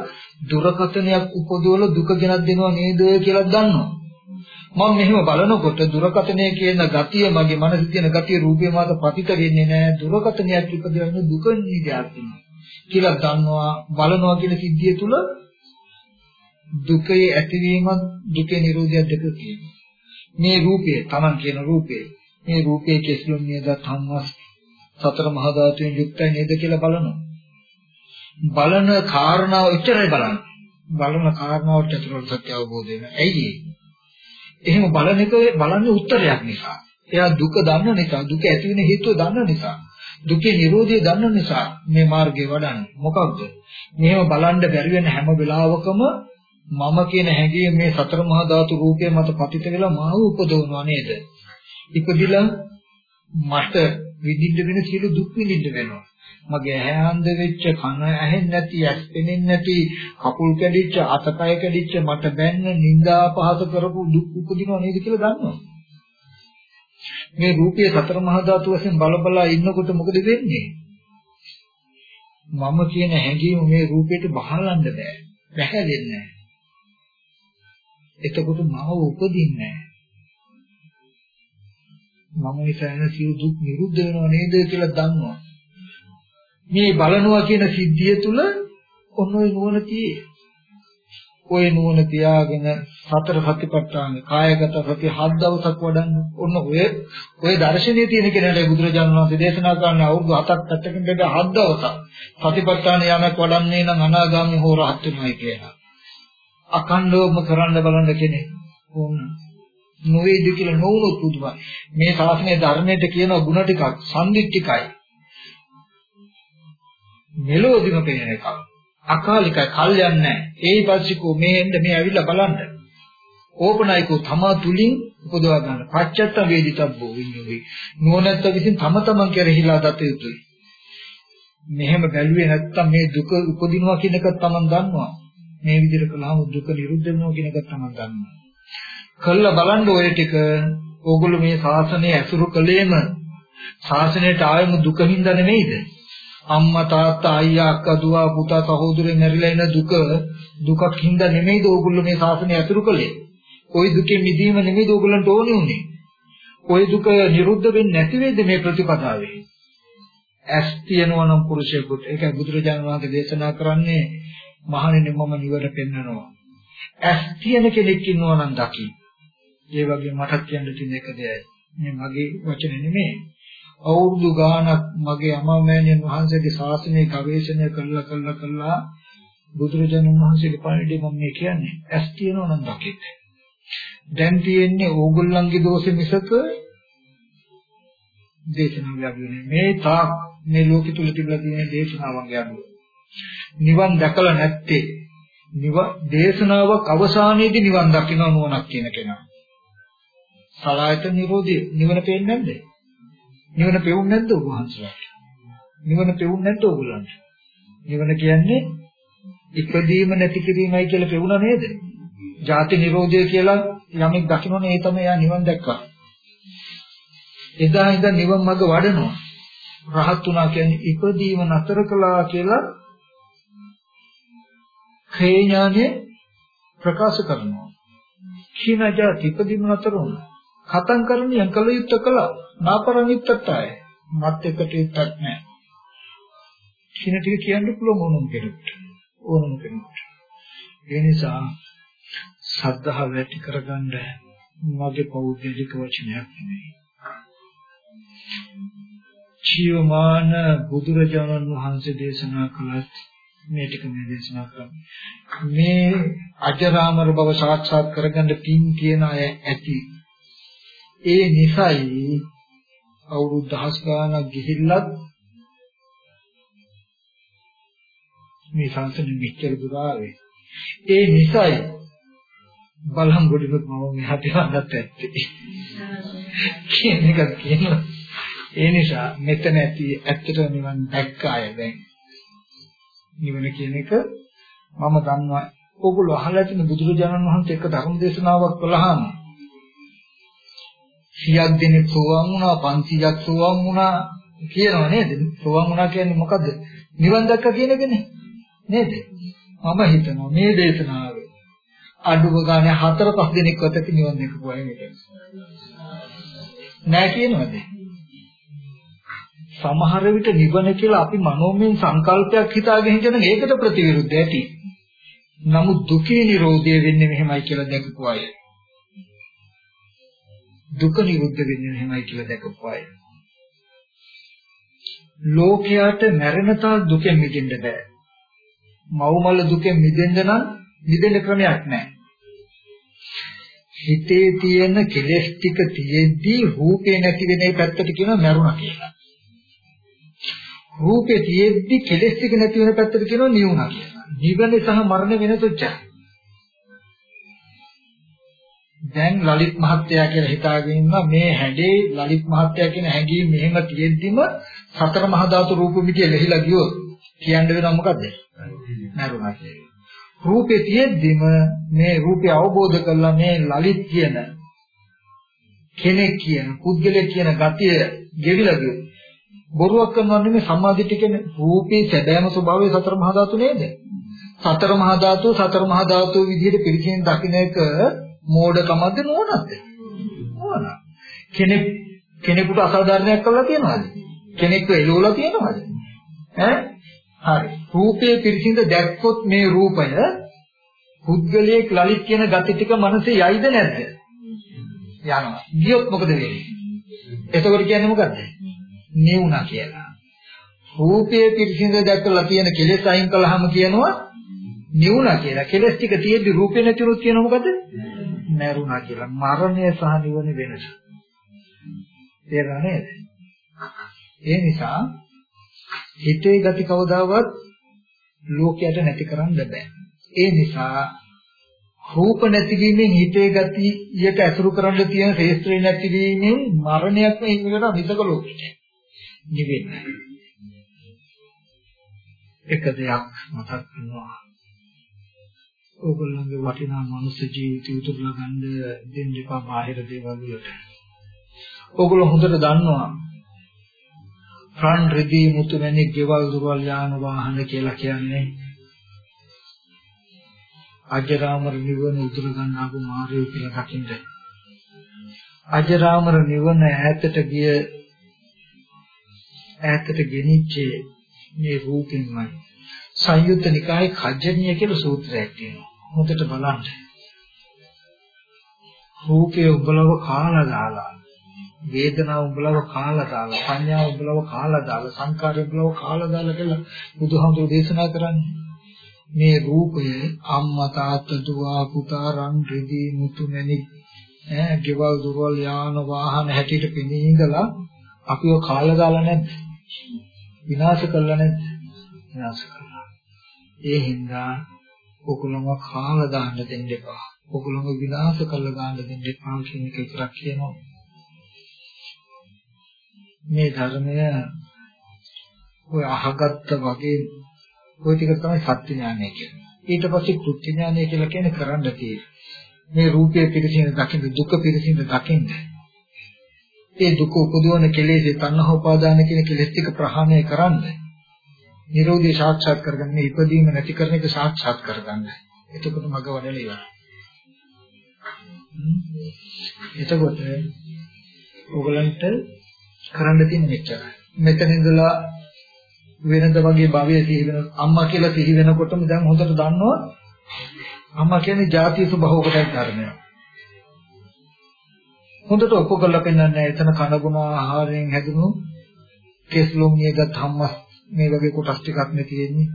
දුරකතනයක් උපදවල දුක ගෙනත් දෙනවා නේද කියලා දන්නවා. මම මෙහෙම බලනකොට දුරකතනය කියන ගතිය මගේ මනසේ තියෙන ගතිය රූපේ මාත පතිත වෙන්නේ නැහැ දුරකතනයක් ඉපදෙන්නේ දුක නිදයක් කියලා දන්නවා බලනවා කියන සිද්ධිය තුල දුකේ ඇතිවීම දුකේ නිරෝධය දෙක තියෙනවා. මේ රූපය, Taman කියන රූපය. මේ රූපයේ කෙස්ලොම් නේද ධම්මස් සතර මහා ධාතුන් යුක්තයි නේද කියලා බලනවා. බලන කාරණාව විතරයි බලන්නේ. බලන කාරණාවට චතුරාර්ය සත්‍ය අවබෝධ වෙනවා. ඇයි එහෙම බලන එක බලන්නේ උත්තරයක් නිසා. එයා දුක දන්න නිසා, දුක ඇති වෙන හේතුව දන්න නිසා, දුකේ Nirodhe දන්න නිසා මේ මාර්ගේ වඩන්නේ. මොකක්ද? මෙහෙම බලන්න බැරි වෙන හැම වෙලාවකම මම කියන හැඟීම මේ සතර මහා ධාතු රූපය මත පතිත වෙලා මාව උපදවනවා නේද? ඉපදිලා මට විඳින්න වෙන සියලු දුක් විඳින්න වෙනවා. මගේ ඇහැ අන්ධ වෙච්ච කන ඇහෙන්නේ නැති ඇස් පෙනෙන්නේ නැති කකුල් කැඩිච්ච අතපය කැඩිච්ච මට බැන්න නිന്ദා පහස කරපු දුක් උපදිනව නේද කියලා දන්නවා. මේ රූපයේ සතර මහා ධාතු වශයෙන් බලබලා ඉන්නකොට මොකද වෙන්නේ? මම කියන හැඟීම මේ රූපයට බහලන්න බෑ. පැහැදෙන්නේ නැහැ. එතකොට මම උපදින්නේ නැහැ. මම නිසා එන සියලු දුක් නිරුද්ධ වෙනව නේද කියලා දන්නවා. මේ බලනවා කියන සිද්ධිය තුල ඔන්න ඔය නුවණ tie. ඔය නුවණ තියාගෙන සතර සතිපට්ඨාන කායගත සති හත් දවසක් වඩන්න. ඔන්න ඔය ඔය දර්ශනීය තියෙන කෙනාට බුදුරජාණන් වහන්සේ දේශනා කරන අවුරුදු 7ක් පැත්තකින් බෙද හත් දවසක් සතිපට්ඨාන යමක් වඩන්නේ නම් අනාගාමී හෝ රහත් වෙනවායි කියලා. අකණ්ඩවම කරන්න බලන්න කෙනෙක්. ඕන නොවේද කියලා නොවුනොත් පුදුමයි. මේ ශාසනයේ ධර්මයට කියන ගුණ ටිකක් සම්දිත්තිකයි. මෙලෝදිම පේන එකක්. අකාලිකයි කල් යන්නේ ඒ පස්සිකෝ මේ එන්න මේ ඇවිල්ලා බලන්න. ඕපනායිකෝ තමා තුලින් උපදවා ගන්න. පච්චත්ත වේදිතබ්බෝ විඤ්ඤෝයි. නුවණැත්ත විසින් තම තමන් කෙරෙහිලා දත යුතුයි. මෙහෙම බැලුවේ නැත්තම් මේ දුක උපදිනවා කියන එක තමන් දන්නවා. මේ විදිහට කළාම දුක නිරුද්ධ වෙනවා කියන එක තමන් දන්නවා. කළා බලන්න ඔය ටික ඕගොල්ලෝ මේ ශාසනය ඇසුරු කළේම ශාසනයට ආයම දුකින්ද නෙමෙයිද? අම්මා තාත්තා අයියා අක්කා දුව පුතා සහෝදරයන් මැරිලා ඉන දුක දුකක් හින්දා නෙමෙයිද ඕගොල්ලෝ මේ ශාසනය ඇතුළු කළේ. ওই දුකෙන් මිදීම නෙමෙයිද ඕගොල්ලන්ට ඕනේ උනේ. ওই දුක නිරුද්ධ වෙන්නේ නැති වෙයිද මේ ප්‍රතිපදාවේ? ඇස් තියනවා නම් පුරුෂයෙකුට ඒකයි බුදුරජාණන් වහන්සේ දේශනා කරන්නේ මහණෙනි මම නිවන පෙන්වනවා. ඇස් තියෙන කෙනෙක් ඉන්නවා නම් දකි. ඒ වගේ මටත් කියන්න තියෙන එක දෙයයි. මේ මගේ වචනේ නෙමෙයි. අවුරුදු ගාණක් මගේ අමාමෑණියන් වහන්සේගේ ශාසනය ගවේෂණය කළා කළා කළා බුදුරජාණන් වහන්සේගේ පණිවිඩය මම මේ කියන්නේ ඇස් තියෙනවා නම් දකින්න. දැන් තියෙන්නේ ඕගොල්ලන්ගේ දෝෂෙ මිසක දේශනාවක් නෙවෙයි. මේ තාක් මේ ලෝකෙ තුල තිබිලා තියෙන දේශනාවන් යනවා. නිවන් දැකලා නැත්තේ නිව දේශනාවක් අවසානයේදී නිවන් දකින්න ඕනක් කියන කෙනා. සලායත නිරෝධය නිවන පේන්නේ නැද්ද? නිවන පෙවුන්නේ නැද්ද ඔබ වහන්සේලාට? නිවන පෙවුන්නේ නැද්ද ඔයගොල්ලන්ට? නිවන කියන්නේ ඉපදීම නැති කිරීමයි කියලා පෙවුණා නේද? ජාති නිරෝධය කියලා යමෙක් දකින්නනේ ඒ තමයි යා නිවන් දැක්කා. එදා ඉඳන් නිවන් මඟ වඩනවා. රහත් වුණා කියන්නේ ඉපදීම නතර කළා කියලා ඛේඥානෙ ප්‍රකාශ කරනවා. කීනජා ඉපදීම නතර වුණා. කතං කරණියං කල යුත්ත කළා. නාපරමිත්තටයි. මත් එකට යුක්තක් නැහැ. කින ටික කියන්න පුළුවන් ඕනම කෙනෙකුට. ඕනම කෙනෙකුට. ඒ නිසා සද්ධාව ඇති කරගන්න මගේ පෞද්ගලික වචනයක් නෙමෙයි. ජීවමාන බුදුරජාණන් වහන්සේ දේශනා කළත් මේ ටික මේ දේශනා කරන්නේ. මේ අජරාමර බව සාක්ෂාත් කරගන්න පින් කියන අය ඇති. ඒ නිසයි අවුරුදු දහස් ගාණක් ගිහිල්ලත් මේ සංසන මෙච්චර දුර ආවේ. ඒ නිසයි බලම් ගොඩිමුත් මම මෙහාට වන්නත් ඇත්තේ. කියන එක කියනවා. ඒ නිසා මෙතන ඇති ඇත්තට නිවන් දැක්ක අය දැන් නිවන කියන එක මම දන්නවා. ඕගොල්ලෝ අහලා තියෙන බුදුරජාණන් වහන්සේ එක ධර්ම දේශනාවක් කළාම 100ක් දෙනෙක් සෝවාන් වුණා 500ක් සෝවාන් වුණා කියනවා නේද? සෝවාන් වුණා කියන්නේ මොකද්ද? නිවන් දැක්ක කියන එකනේ. නේද? මම හිතනවා මේ දේශනාව අඩුව ගානේ හතර පහ දෙනෙක් වතක නිවන් දැකපු අය මේක. නෑ කියනවද? සමහර විට නිවන කියලා අපි මනෝමය සංකල්පයක් හිතාගෙන හිටන ඒකට ප්‍රතිවිරුද්ධ ඇති. නමුත් දුකේ නිරෝධය වෙන්නේ මෙහෙමයි කියලා දැකපු අය. දුක නිරුද්ධ වෙන්නේ මෙහෙමයි කියලා දැකපු අය. ලෝකයට මැරෙන තාක් දුකෙන් මිදෙන්න බෑ. මව්මල දුකෙන් මිදෙන්න නම් මිදෙන්න ක්‍රමයක් නැහැ. හිතේ තියෙන කෙලෙස් ටික තියෙද්දී රූපේ නැති වෙන පැත්තට කියනවා මරුණා කියලා. රූපේ තියෙද්දී කෙලෙස් ටික නැති වෙන පැත්තට කියනවා නිවුණා කියලා. නිවන සහ මරණ වෙන තුච්චයි. දැන් ලලිත් මහත්තයා කියලා හිතාගෙන ඉන්නවා මේ හැඩේ ලලිත් මහත්තයා කියන හැඟීම මෙහෙම තියෙද්දිම සතර මහා ධාතු රූප මිටිය ලෙහිලා ගියොත් කියන්න වෙනව මොකද්ද? නරුණා කියලා. රූපේ තියෙද්දිම මේ රූපය අවබෝධ කරලා මේ ලලිත් කියන කෙනෙක් කියන පුද්ගලයෙක් කියන ගතිය ගෙවිලා ගියොත් බොරුවක් කරනවා නෙමෙයි සම්මාදිට කියන්නේ රූපේ සැබෑම ස්වභාවය සතර මහා ධාතු නේද? සතර මහා ධාතු සතර මහා ධාතු විදිහට පිළිසින් දකින්න එක මෝඩකමද නෝනක්ද? නෝන. කෙනෙක් කෙනෙකුට අසාධාරණයක් කළා තියනවාද? කෙනෙක්ව එළවලා තියනවාද? ඈ? හරි. රූපේ පිළිසින්ද දැක්කොත් මේ රූපය පුද්ගලයෙක් ලලිත් කියන gati ටික මනසේ යයිද නැද්ද? යනවා. ගියොත් මොකද වෙන්නේ? එතකොට කියන්නේ මොකද්ද? නිවුණා කියලා. රූපයේ පිරිසිඳ දැකලා තියෙන කෙලෙස් අයින් කළාම කියනවා නිවුණා කියලා. කෙලෙස් ටික තියෙද්දි රූපේ නැතිවෙත් කියනවා මොකද? නැරුණා කියලා. මරණය සහ නිවන වෙනස. තේරුණා නේද? ඒ නිසා හිතේ ගති කවදාවත් ලෝකයට නැති කරන්න බෑ. ඒ නිසා රූප නැතිවීමෙන් හිතේ ගතියට ඇසුරු කරන්න තියෙන ශේස්ත්‍රය නැතිවීමෙන් මරණයක් නෙවෙයි මිසක ලෝකෙට. නිවෙන්න. එක දෙයක් මතක් වෙනවා. ඕගොල්ලන්ගේ වටිනා මනුස්ස ජීවිතය උතුරලා ගන්න දෙන්න එපා බාහිර දේවල් වලට. ඕගොල්ලෝ හොඳට දන්නවා රන් රිදී මුතු මැණික් ගෙවල් දුරවල් යාන වාහන කියලා කියන්නේ අජරාමර නිවන උතුර ගන්නාපු මාර්ගය කියලා දකින්න. අජරාමර නිවන ඈතට ගිය ඈතට ගෙනිච්චේ මේ රූපෙන්මයි. සංයුත්ත නිකායේ කජ්ජනීය කියලා සූත්‍රයක් තියෙනවා. හොඳට බලන්න. රූපේ උබලව කාලා දාලා වේදනාව උඹලව කාලා දාලා සංඥාව උඹලව කාලා දාලා සංකාරය උඹලව කාලා දාලා කියලා බුදුහාමුදුරෝ දේශනා කරන්නේ මේ රූපය අම්මා තාත්තා දුව පුතා රන් රිදී මුතු මැණික් ඈ ගෙවල් දොරවල් යාන වාහන හැටියට පෙනී ඉඳලා අපිව කාලා දාලා නැද්ද විනාශ කළා නැද්ද විනාශ කළා ඒ හින්දා ඔකුලම කාලා දාන්න දෙන්න එපා ඔකුලම විනාශ කළා දාන්න දෙන්න එපා කියන එක විතරක් කියනවා මේ ධර්මය ඔය අහගත්ත වගේ ওই ටික තමයි සත්‍ය ඥානය කියන්නේ. ඊට පස්සේ කෘත්‍ය ඥානය කියලා කියන්නේ කරන්න තියෙන්නේ. මේ රූපය පිළිසින දකින්න දුක පිළිසින දකින්න. ඒ දුක උපදවන කෙලෙස් තණ්හා උපාදාන කියන කෙලෙස් ටික ප්‍රහාණය කරන්න. නිරෝධය සාක්ෂාත් කරගන්න මේ ඉපදීම නැති කරන එක සාක්ෂාත් කරගන්න. එතකොට මග වඩල ඉවරයි. එතකොට ඕගලන්ට කරන්න තියෙන මෙච්චරයි. මෙතන ඉඳලා වෙනද වගේ භවය සිහි වෙන අම්මා කියලා සිහි වෙනකොටම දැන් හොඳට දන්නවා අම්මා කියන්නේ ජාතිය ස්වභාව කොටයි ධර්මය. හොඳට ඔප්පු කරලා පෙන්නන්නේ එතන කනගුණ ආහාරයෙන් හැදුණු කෙස්ලොම් නියගත් හම්මස් මේ වගේ කොටස් ටිකක් නේ තියෙන්නේ.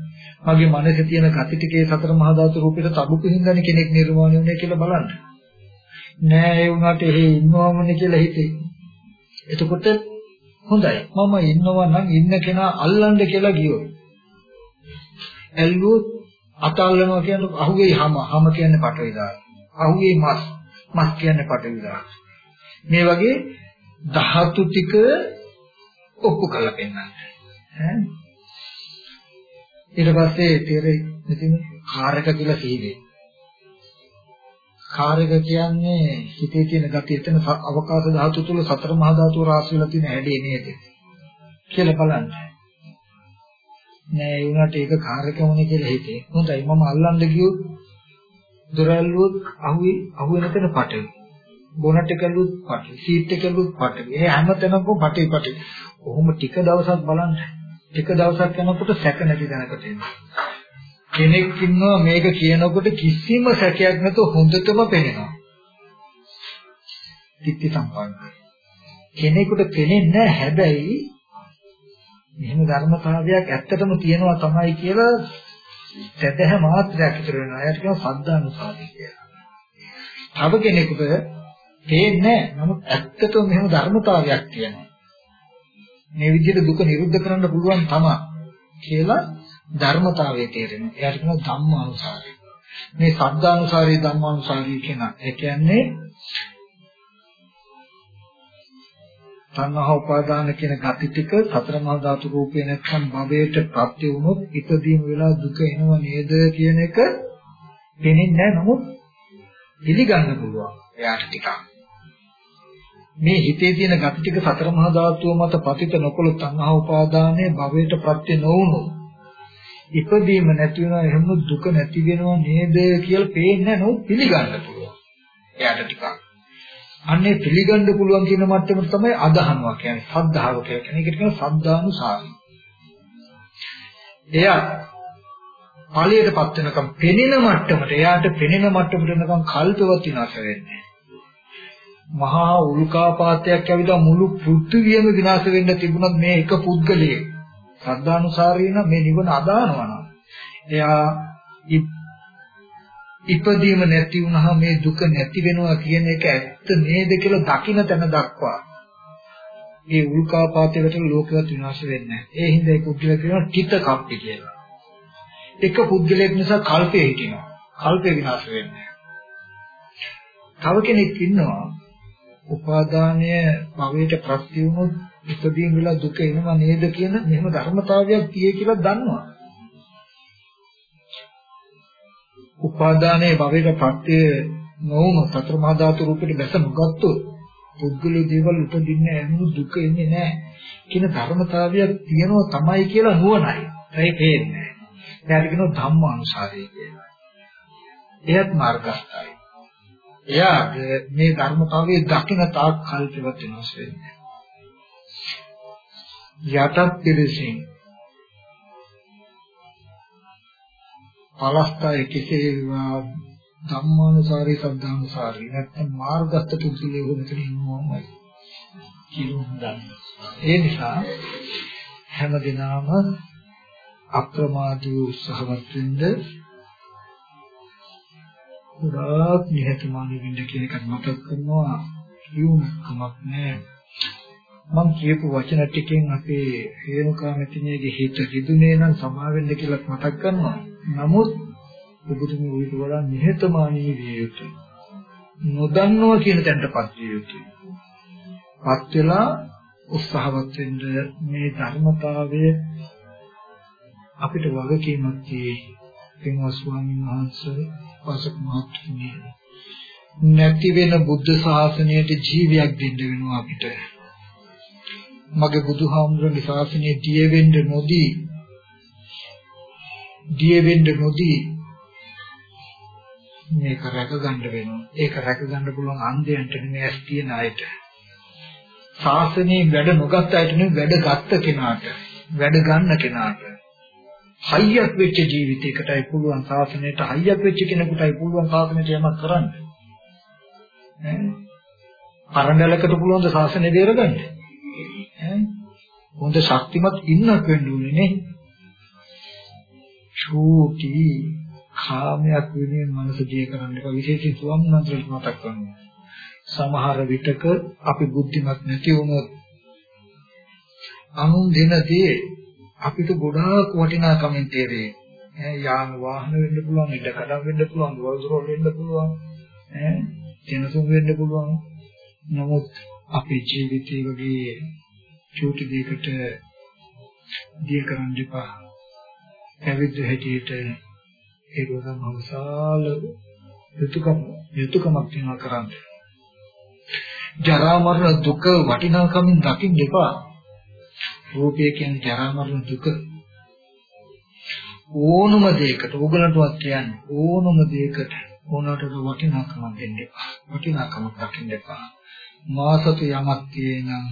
මගේ මනසේ තියෙන gati ටිකේ සතර මහා ධාතු රූපෙට තබුපු හින්දානේ කෙනෙක් නිර්මාණය වුනේ කියලා බලන්න. නෑ ඒ වුණාට එහෙ ඉන්නවමනේ කියලා හිතේ. එතකොට හොඳයි මම ඉන්නවා නම් ඉන්න කෙනා අල්ලන්න කියලා ගියොත් ඇල්ලුවොත් අත අල්ලනවා කියන්නේ අහුවේ හැම හැම කියන්නේ පටවි දාන අහුවේ මස් මස් කියන්නේ පටවි දාන මේ වගේ ධාතු ටික ඔප්පු කරලා පෙන්නන්න ඈ ඊට පස්සේ තේරෙයි ඉතින් කාර්යක කියලා කීවේ කාර්යක කියන්නේ හිතේ තියෙන gati එතන අවකාශ ධාතු තුල සතර මහා ධාතු රාශි වෙලා තියෙන හැඩේ නේද කියලා බලන්න. නෑ ඒ උනාට ඒක කාර්යකමනේ කියලා හිතේ. හොඳයි මම අල්ලන්න ගියොත් දොර ඇල්ලුවොත් අහුවේ අහුවෙන තැන පටවි. බොනට් එක ඇල්ලුවොත් පටවි. සීට් එක ඇල්ලුවොත් පටවි. ඒ හැම තැනකම පටවි පටවි. කොහොම ටික දවසක් බලන්න. ටික දවසක් යනකොට සැක නැති දැනකට එනවා. කෙනෙක් ඉන්නවා මේක කියනකොට කිසිම සැකයක් නැතුව හොඳටම පේනවා. ditthi සම්පන්න. කෙනෙකුට පේන්නේ හැබැයි මෙහෙම ධර්මතාවයක් ඇත්තටම තියෙනවා තමයි කියලා සැදැහ මාත්‍රයක් ඉතුරු වෙනවා. එයාට කියනවා සද්ධානුසාරී කියලා. තව කෙනෙකුට පේන්නේ නමුත් ඇත්තටම මෙහෙම ධර්මතාවයක් තියෙනවා. මේ විදිහට දුක නිරුද්ධ කරන්න පුළුවන් තමයි කියලා ධර්මතාවයේ තේරෙනවා. එයාට කියනවා ධම්මානුසාරී. මේ සද්ධානුසාරී ධම්මානුසාරී කියන ඒ කියන්නේ සංඝහ උපාදාන කියන gati ටික සතර මහා ධාතු රූපේ නැත්නම් භවයට ප්‍රත්‍ය වුණොත් ඉදීම වෙලා දුක එනව නේද කියන එක දෙන්නේ නැහැ නමුත් පිළිගන්න පුළුවන් එයාට ටිකක් මේ හිතේ තියෙන gati ටික සතර මහා ධාතුව මත පතිත නොකළොත් සංඝහ උපාදානයේ භවයට ප්‍රත්‍ය නොවුණොත් ඉදීම නැති වෙනවා එහෙම දුක නැති වෙනව නේද කියලා පේන්නේ නැහැ නමුත් පිළිගන්න පුළුවන් එයාට ටිකක් අන්නේ පිළිගන්න පුළුවන් කියන මට්ටමට තමයි අදහනවා කියන්නේ සද්ධාව කියලා කියන එකට කියන සද්ධානුසාරී. එයා ඵලයටපත් වෙනකම් පෙනෙන මට්ටමට එයාට පෙනෙන මට්ටමට එනකම් කල්පවත් විනාශ වෙන්නේ. මහා උල්කාපාතයක් ඇවිල්ලා මුළු පෘථිවියම විනාශ වෙන්න තිබුණත් මේ එක පුද්ගලයෙක් සද්ධානුසාරී නම් මේ නිවන අදානවා නම් එයා ඉපදීම නැති වුනහම මේ දුක නැති වෙනවා කියන එක ඇත්ත නේද කියලා දකින තැන දක්වා මේ උල්කාපාතයකට ලෝකවත් විනාශ වෙන්නේ නැහැ. ඒ හින්දා ඒක උද්දල කියනවා චිත්ත කප්පි කියලා. එක පුද්ගලයෙක් නිසා කල්පේ හිටිනවා. කල්පේ විනාශ වෙන්නේ තව කෙනෙක් ඉන්නවා උපාදානය භවයට ප්‍රත්‍ය වුණොත් ඉපදීම වෙලා දුක එනවා නේද කියන මෙහෙම ධර්මතාවයක් තියෙයි කියලා දන්නවා. උපාදානයේ භවයට පත්‍ය නොවුණු සතර මහා ධාතු රූපෙට බැස නොගත්තොත් පුද්ගලයේ දේවල් උපදින්නේ නැහැ දුක එන්නේ නැහැ කියන ධර්මතාවයක් තියෙනවා තමයි කියලා නුවණයි. ඒ පේන්නේ. එයාට කියනවා ධම්මානුසාරය කියලා. එයත් මාර්ගස්ථයි. එයා මේ ධර්මතාවයේ දකින්න තාක් කල්පවත් වෙනස් වෙන්නේ. යටත් පිළිසින් පලස්තය කෙසේ ධම්මානුසාරී සද්ධානුසාරී නැත්නම් මාර්ගස්ත තුසිලේ හොදගෙන ඉන්නවමයි කියලා ඒ නිසා හැම දිනම අප්‍රමාදී උත්සාහවත් වෙන්න ගොඩාක් නිහතමානී වෙන්න කියන එකත් මතක් කරනවා යොමුකමක් නෑ මම කියපු වචන ටිකෙන් අපේ හේනුකා මෙතිණියගේ හිත රිදුනේ නම් සමාවෙන්න කියලා මතක් කරනවා නමුත් ඔබතුමි ඌට වඩා නිහතමානී විය යුතුයි. නොදන්නවා කියන තැනටපත් විය යුතුයි. පත් වෙලා උත්සාහවත් වෙන්න මේ ධර්මතාවය අපිට වගකීමක් තියෙයි. පින්වත් ස්වාමීන් වහන්සේ වාසක මහත්මිය නැති වෙන බුද්ධ ශාසනයට ජීවියක් දෙන්න වෙනවා අපිට. මගේ බුදුහාමුදුරන්ගේ ශාසනය දිය වෙන්න නොදී දිය වෙන්න නොදී මේක රැක ගන්න වෙනවා. ඒක රැක ගන්න පුළුවන් අන්ධයන්ට නෙමෙයි ඇස් තියෙන අයට. ශාසනයේ වැඩ නොගත් අයට නෙමෙයි වැඩ ගත්ත කෙනාට, වැඩ ගන්න කෙනාට. හයියක් වෙච්ච ජීවිතයකටයි පුළුවන් ශාසනයට හයියක් වෙච්ච කෙනෙකුටයි පුළුවන් ශාසනයට යමක් කරන්න. ඈ පරණලකට පුළුවන් ද ශාසනය දෙරගන්න? ඈ හොඳ ශක්තිමත් ඉන්නක් වෙන්න ඕනේ නේ. චූටි කාමයක් වෙනුවෙන් මනස ජී කරන්න එපා විශේෂයෙන් ස්වම්නන්තරට මතක් කරනවා සමහර විටක අපි බුද්ධිමත් නැති වුණොත් අනුන් දෙනදී අපිට ගොඩාක් වටිනාකමින් තේරෙයි ඈ යාන වාහන වෙන්න පුළුවන් ඉඩ කඩම් වෙන්න පුළුවන් දොර දොර වෙන්න පුළුවන් ඈ ජනසුන් වෙන්න පුළුවන් නමුත් අපේ ජීවිතේ වගේ චූටි දෙයකට දිය කරන්න එපා පැවිද්ද හැටියට ඒක තමයි විශාල යුතුයකම යුතුයකමක් වෙනවා කරන්නේ. ජරා මරණ දුක වටිනාකමින් දකින්න එපා. රූපය කියන්නේ ජරා මරණ දුක. ඕනම දෙයකට ඕගලන්ටවත් කියන්නේ ඕනම දෙයකට ඕනකට වටිනාකමක් දෙන්න එපා. වටිනාකමක් දකින්න එපා. මාසතු යමක් තියෙනම්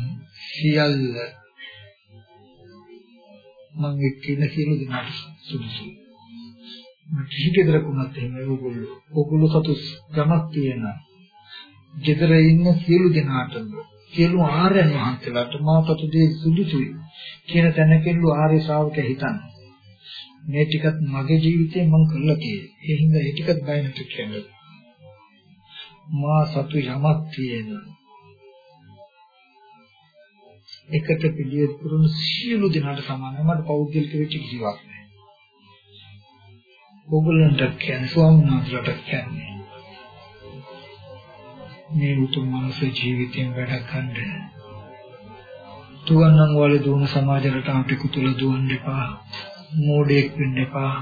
සියල්ල මම එක්ක ඉන්න සියලු දෙනාට සුදුසුයි. කිසි ගෙදරකුණත් එහෙම ඕගොල්ලෝ. ඕගොල්ලෝ සතු ගමක් තියෙන. ගෙදර ඉන්න සියලු දෙනාටම සියලු ආර්යයන් වහන්සේලාට මාපතු දේ සුදුසුයි කියන තැනකෙල්ල ආර්ය ශ්‍රාවක හිතන්න. මේ ටිකත් මගේ ජීවිතේ මම කරලා තියෙන්නේ. ඒ හින්දා ඒ ටිකත් බය නැතු කියන්නේ. මා සතු යමක් තියෙනවා. එකට පිළියෙත් පුරුණු සියලු දෙනාට සමානයි. මට පෞද්ගලික වෙච්ච කිසිවක් නැහැ. ඕගොල්ලන්ට කියන්නේ ස්වාමීන් වහන්සේලාට කියන්නේ මේ උතුම් මනුෂ්‍ය ජීවිතයෙන් වැඩ ගන්න. තුවන්නම් වල දුවන සමාජයට අපි කුතුල දුවන්න එපා. මෝඩෙක් වෙන්න එපා.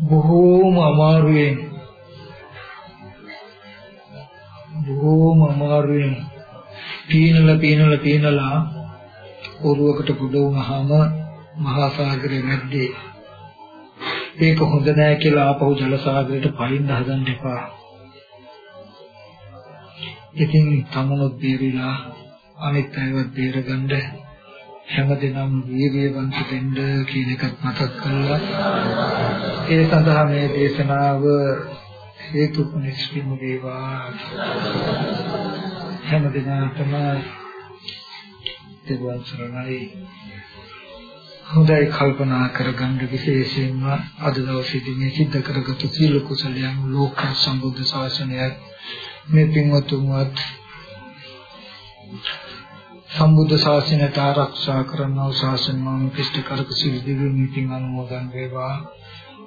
බොහෝම අමාරුවෙන් බොහෝම අමාරුවෙන් පීනලා පීනලා පීනලා ඔරුවකට පුඩ වුණාම මහා සාගරේ මැද්දේ ඒක හොඳ නෑ කියලා ආපහු ජල සාගරයට පයින්න හදන්න එපා. ඉතින් තමනුත් බේරිලා අනිත් අයවත් බේරගන්න හැමදෙනාම වීර්යවන්ත වෙන්න කියන එකත් මතක් කරලා ඒ සඳහා මේ දේශනාව හේතු නිස්පින් වේවා. හැමදෙනාටම දෙවන් සරණයි. හොඳයි කල්පනා කරගන්න විශේෂයෙන්ම අද දවසේදී මේ සිද්ධ කරගත්තු සීල කුසලයන් ලෝක සම්බුද්ධ ශාසනයත් මේ පින්වතුන්වත් සම්බුද්ධ ශාසනයට ආරක්ෂා කරනව ශාසන මාම ක්‍රිෂ්ඨ කරක සිල් දිව්‍ය මීටින් අනුමෝදන් වේවා.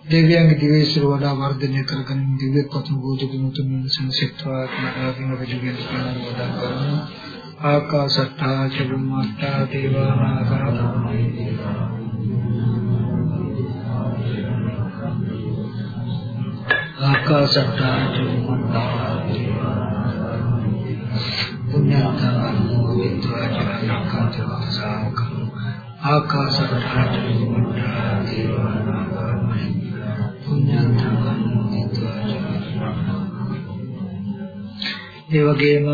දෙවියන්ගේ දිවේශර වඩා වර්ධනය කරගෙන දිව්‍ය පතුන් බෝධි මුතුන් සංසිත්වා කනගාගෙන විජුගෙන් අනුමෝදන් කරමු. ආකාශට්ටා චුම්මට්ටා දේවානාගාමයි ආකාශට්ටා චුම්මට්ටා පුඤ්ඤාතං විද්වා ජනකං ආකාශට්ටා චුම්මට්ටා දේවානාගාමයි පුඤ්ඤාතං විද්වා ඒ වගේම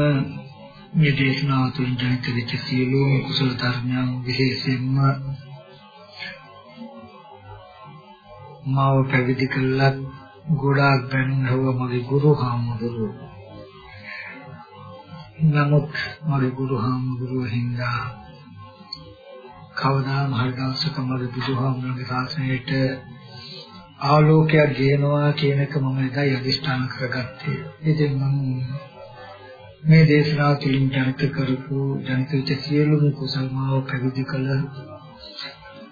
මේ දේශනාව තුළින් ජනිත වෙච්ච සියලුම කුසල ධර්මයන් විශේෂයෙන්ම මාව පැවිදි කළත් ගොඩාක් බැනුනව මගේ ගුරු හාමුදුරුවෝ. නමුත් මගේ ගුරු හාමුදුරුවෝ හින්දා කවදාම හරි දවසක මගේ බුදුහාමුදුරන්ගේ ශාසනයට ආලෝකයක් ගේනවා කියන එක මම එදා අදිෂ්ඨාන කරගත්තේ. ඉතින් මම මේ දේශනාව තුළින් ජනිත කරපු ජනිත වෙච්ච සියලුම කුසල් මාව පැවිදි කළ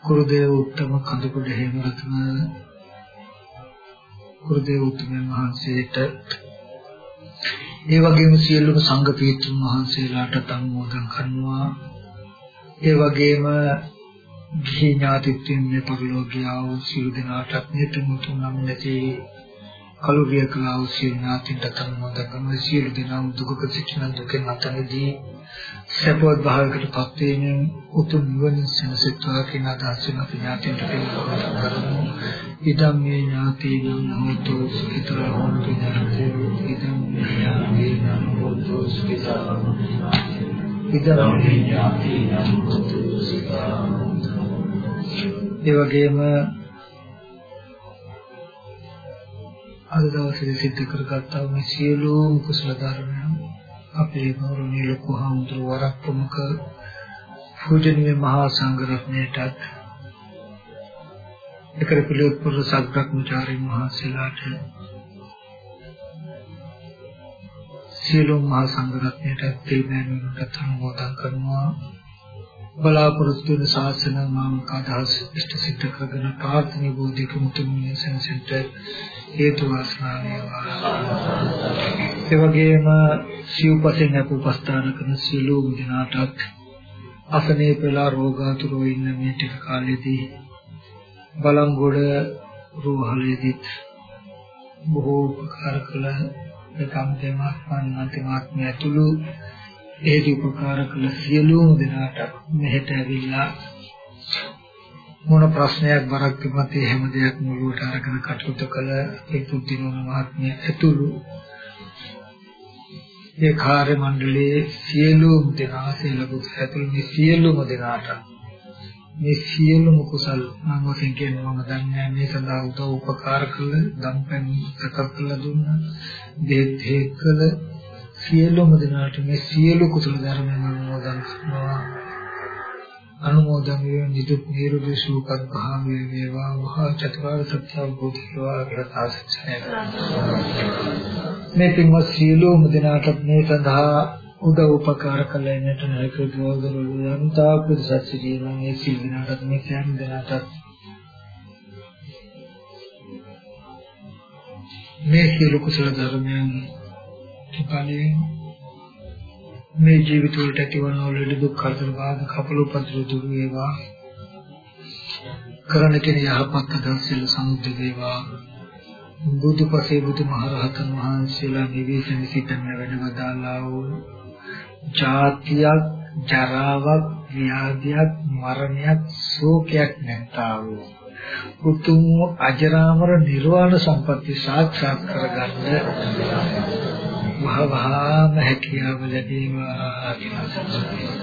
කුරුදේව උත්තම කඳුකුඩ හේමරත්න කුරුදේව උත්තමයන් වහන්සේට ඒ වගේම සියලුම සංඝ පීතුන් වහන්සේලාට අනුමෝදන් කරනවා. ඒ වගේම ගිහි ඥාතිත්වයෙන් මේ පරිලෝකියා වූ සියලු දෙනාටත් නිතුමුතුන් නම් නැති කලුරිය කලාව සියලු ඥාතින්ට අනුමෝදන් කරනවා සියලු දෙනාම දුකක සිටින දුකෙන් අතනදී සපවත් භාවයකට පත් වීමෙන් උතුම් නිවන සැනසෙත්වා කියන අදහසින් අපි ඥාතින්ට පිළිගන්නවා. කරමු ඉදම් මේ ඥාතීනම් හෝතු සුඛිතර හෝතු ඥාතේ ඉදම් මේ ඥාතීනම් හෝතු සුඛිතර ඉදම් මේ ඥාතීනම් හෝතු සුඛිතර ඒ වගේම අද දවසේ සිද්ධ කරගත්තා මේ සියලුම කුසල ධර්මයන් අපේ ගෞරවනීය ලොකු හාමුදුරුවෝ වරක් ප්‍රමුඛ පූජනීය මහා සංඝරත්නයටත් එකර පිළිවෙත් පුර සග්‍රක්මචාරී මහසීලාට සියලුම මහා සංඝරත්නයටත් දෙවියන්ට අනුමෝදන් කරනවා. බලාපොරොත්තු වෙන ශාසන මාමක අදහස් ඉෂ්ට සිද්ධ කරගෙන ප්‍රාර්ථනීය බෝධික මුතුමිය සංසෙන්ට හේතු වාසනා වේවා ඒ වගේම සිව්පසෙන් අප උපස්ථාන කරන සියලුම දිනාටත් අසනේ පෙළා රෝගාතුරෝ ඉන්න මේ ටික කාලෙදී බලංගොඩ රෝහලේදී බොහෝ උපකාර කළ එකම් දෙමාත්මන් අන්තිමාත්මය ඇතුළු ඒදී උපකාර කළ සියලුම දෙනාට මෙහෙට ඇවිල්ලා මොන ප්‍රශ්නයක් බරක් තිබුණත් ඒ හැම දෙයක් මුලවට අරගෙන කටයුතු කළ ඒ පුදුනෝන මහත්මිය ඇතුළු ඒ කාර්ය මණ්ඩලයේ සියලුම දෙනා සියලු ඇතුළු සියලුම දෙනාට මේ සියලුම කුසල් මම වශයෙන් කියන්නේ මම දන්නේ මේ සඳහා උදව් උපකාර කළ දම්පැන් සකස් කළ දුන්න දෙත් හේකල සියලුම දෙනාට මේ සියලු කුසල ධර්මයන් අනුමෝදන් කරනවා. අනුමෝදන් වේ නිදුක් නිරෝගී සුවපත් භාවයේ වේවා මහා චතුරාර්ය සත්‍ය අවබෝධ වේවා කියලා ආශිර්වාද මේ පින්වත් සියලුම දෙනාට මේ සඳහා උදව් උපකාර කළේනට නැක දෝදරු යන්තා පුරුෂත් සිටිනවා මේ සිල් දිනාටත් මේ සෑම දිනාටත් මේ සියලු කුසල ධර්මයන් බලයෙන් මේ ජීවිත වලට ඇතිවන වල දුක් කරදර බාධා කපල උපද්‍ර දුරු වේවා. කරන කෙන යහපත් දර්ශන සමුද්ද වේවා. බුදුපසේ බුදුමහරහතන් වහන්සේලා නිවේශන සිටින වැඩවදාලා වූ ජාතියක් ජරාවක් ව්‍යාධියක් මරණයක් ශෝකයක් නැත්තා වූ උතුම් අජරාමර නිර්වාණ සම්පත්‍ය සාක්ෂාත් කරගන්න මහ වහාම හැකියාව ලැබේවා කියලා.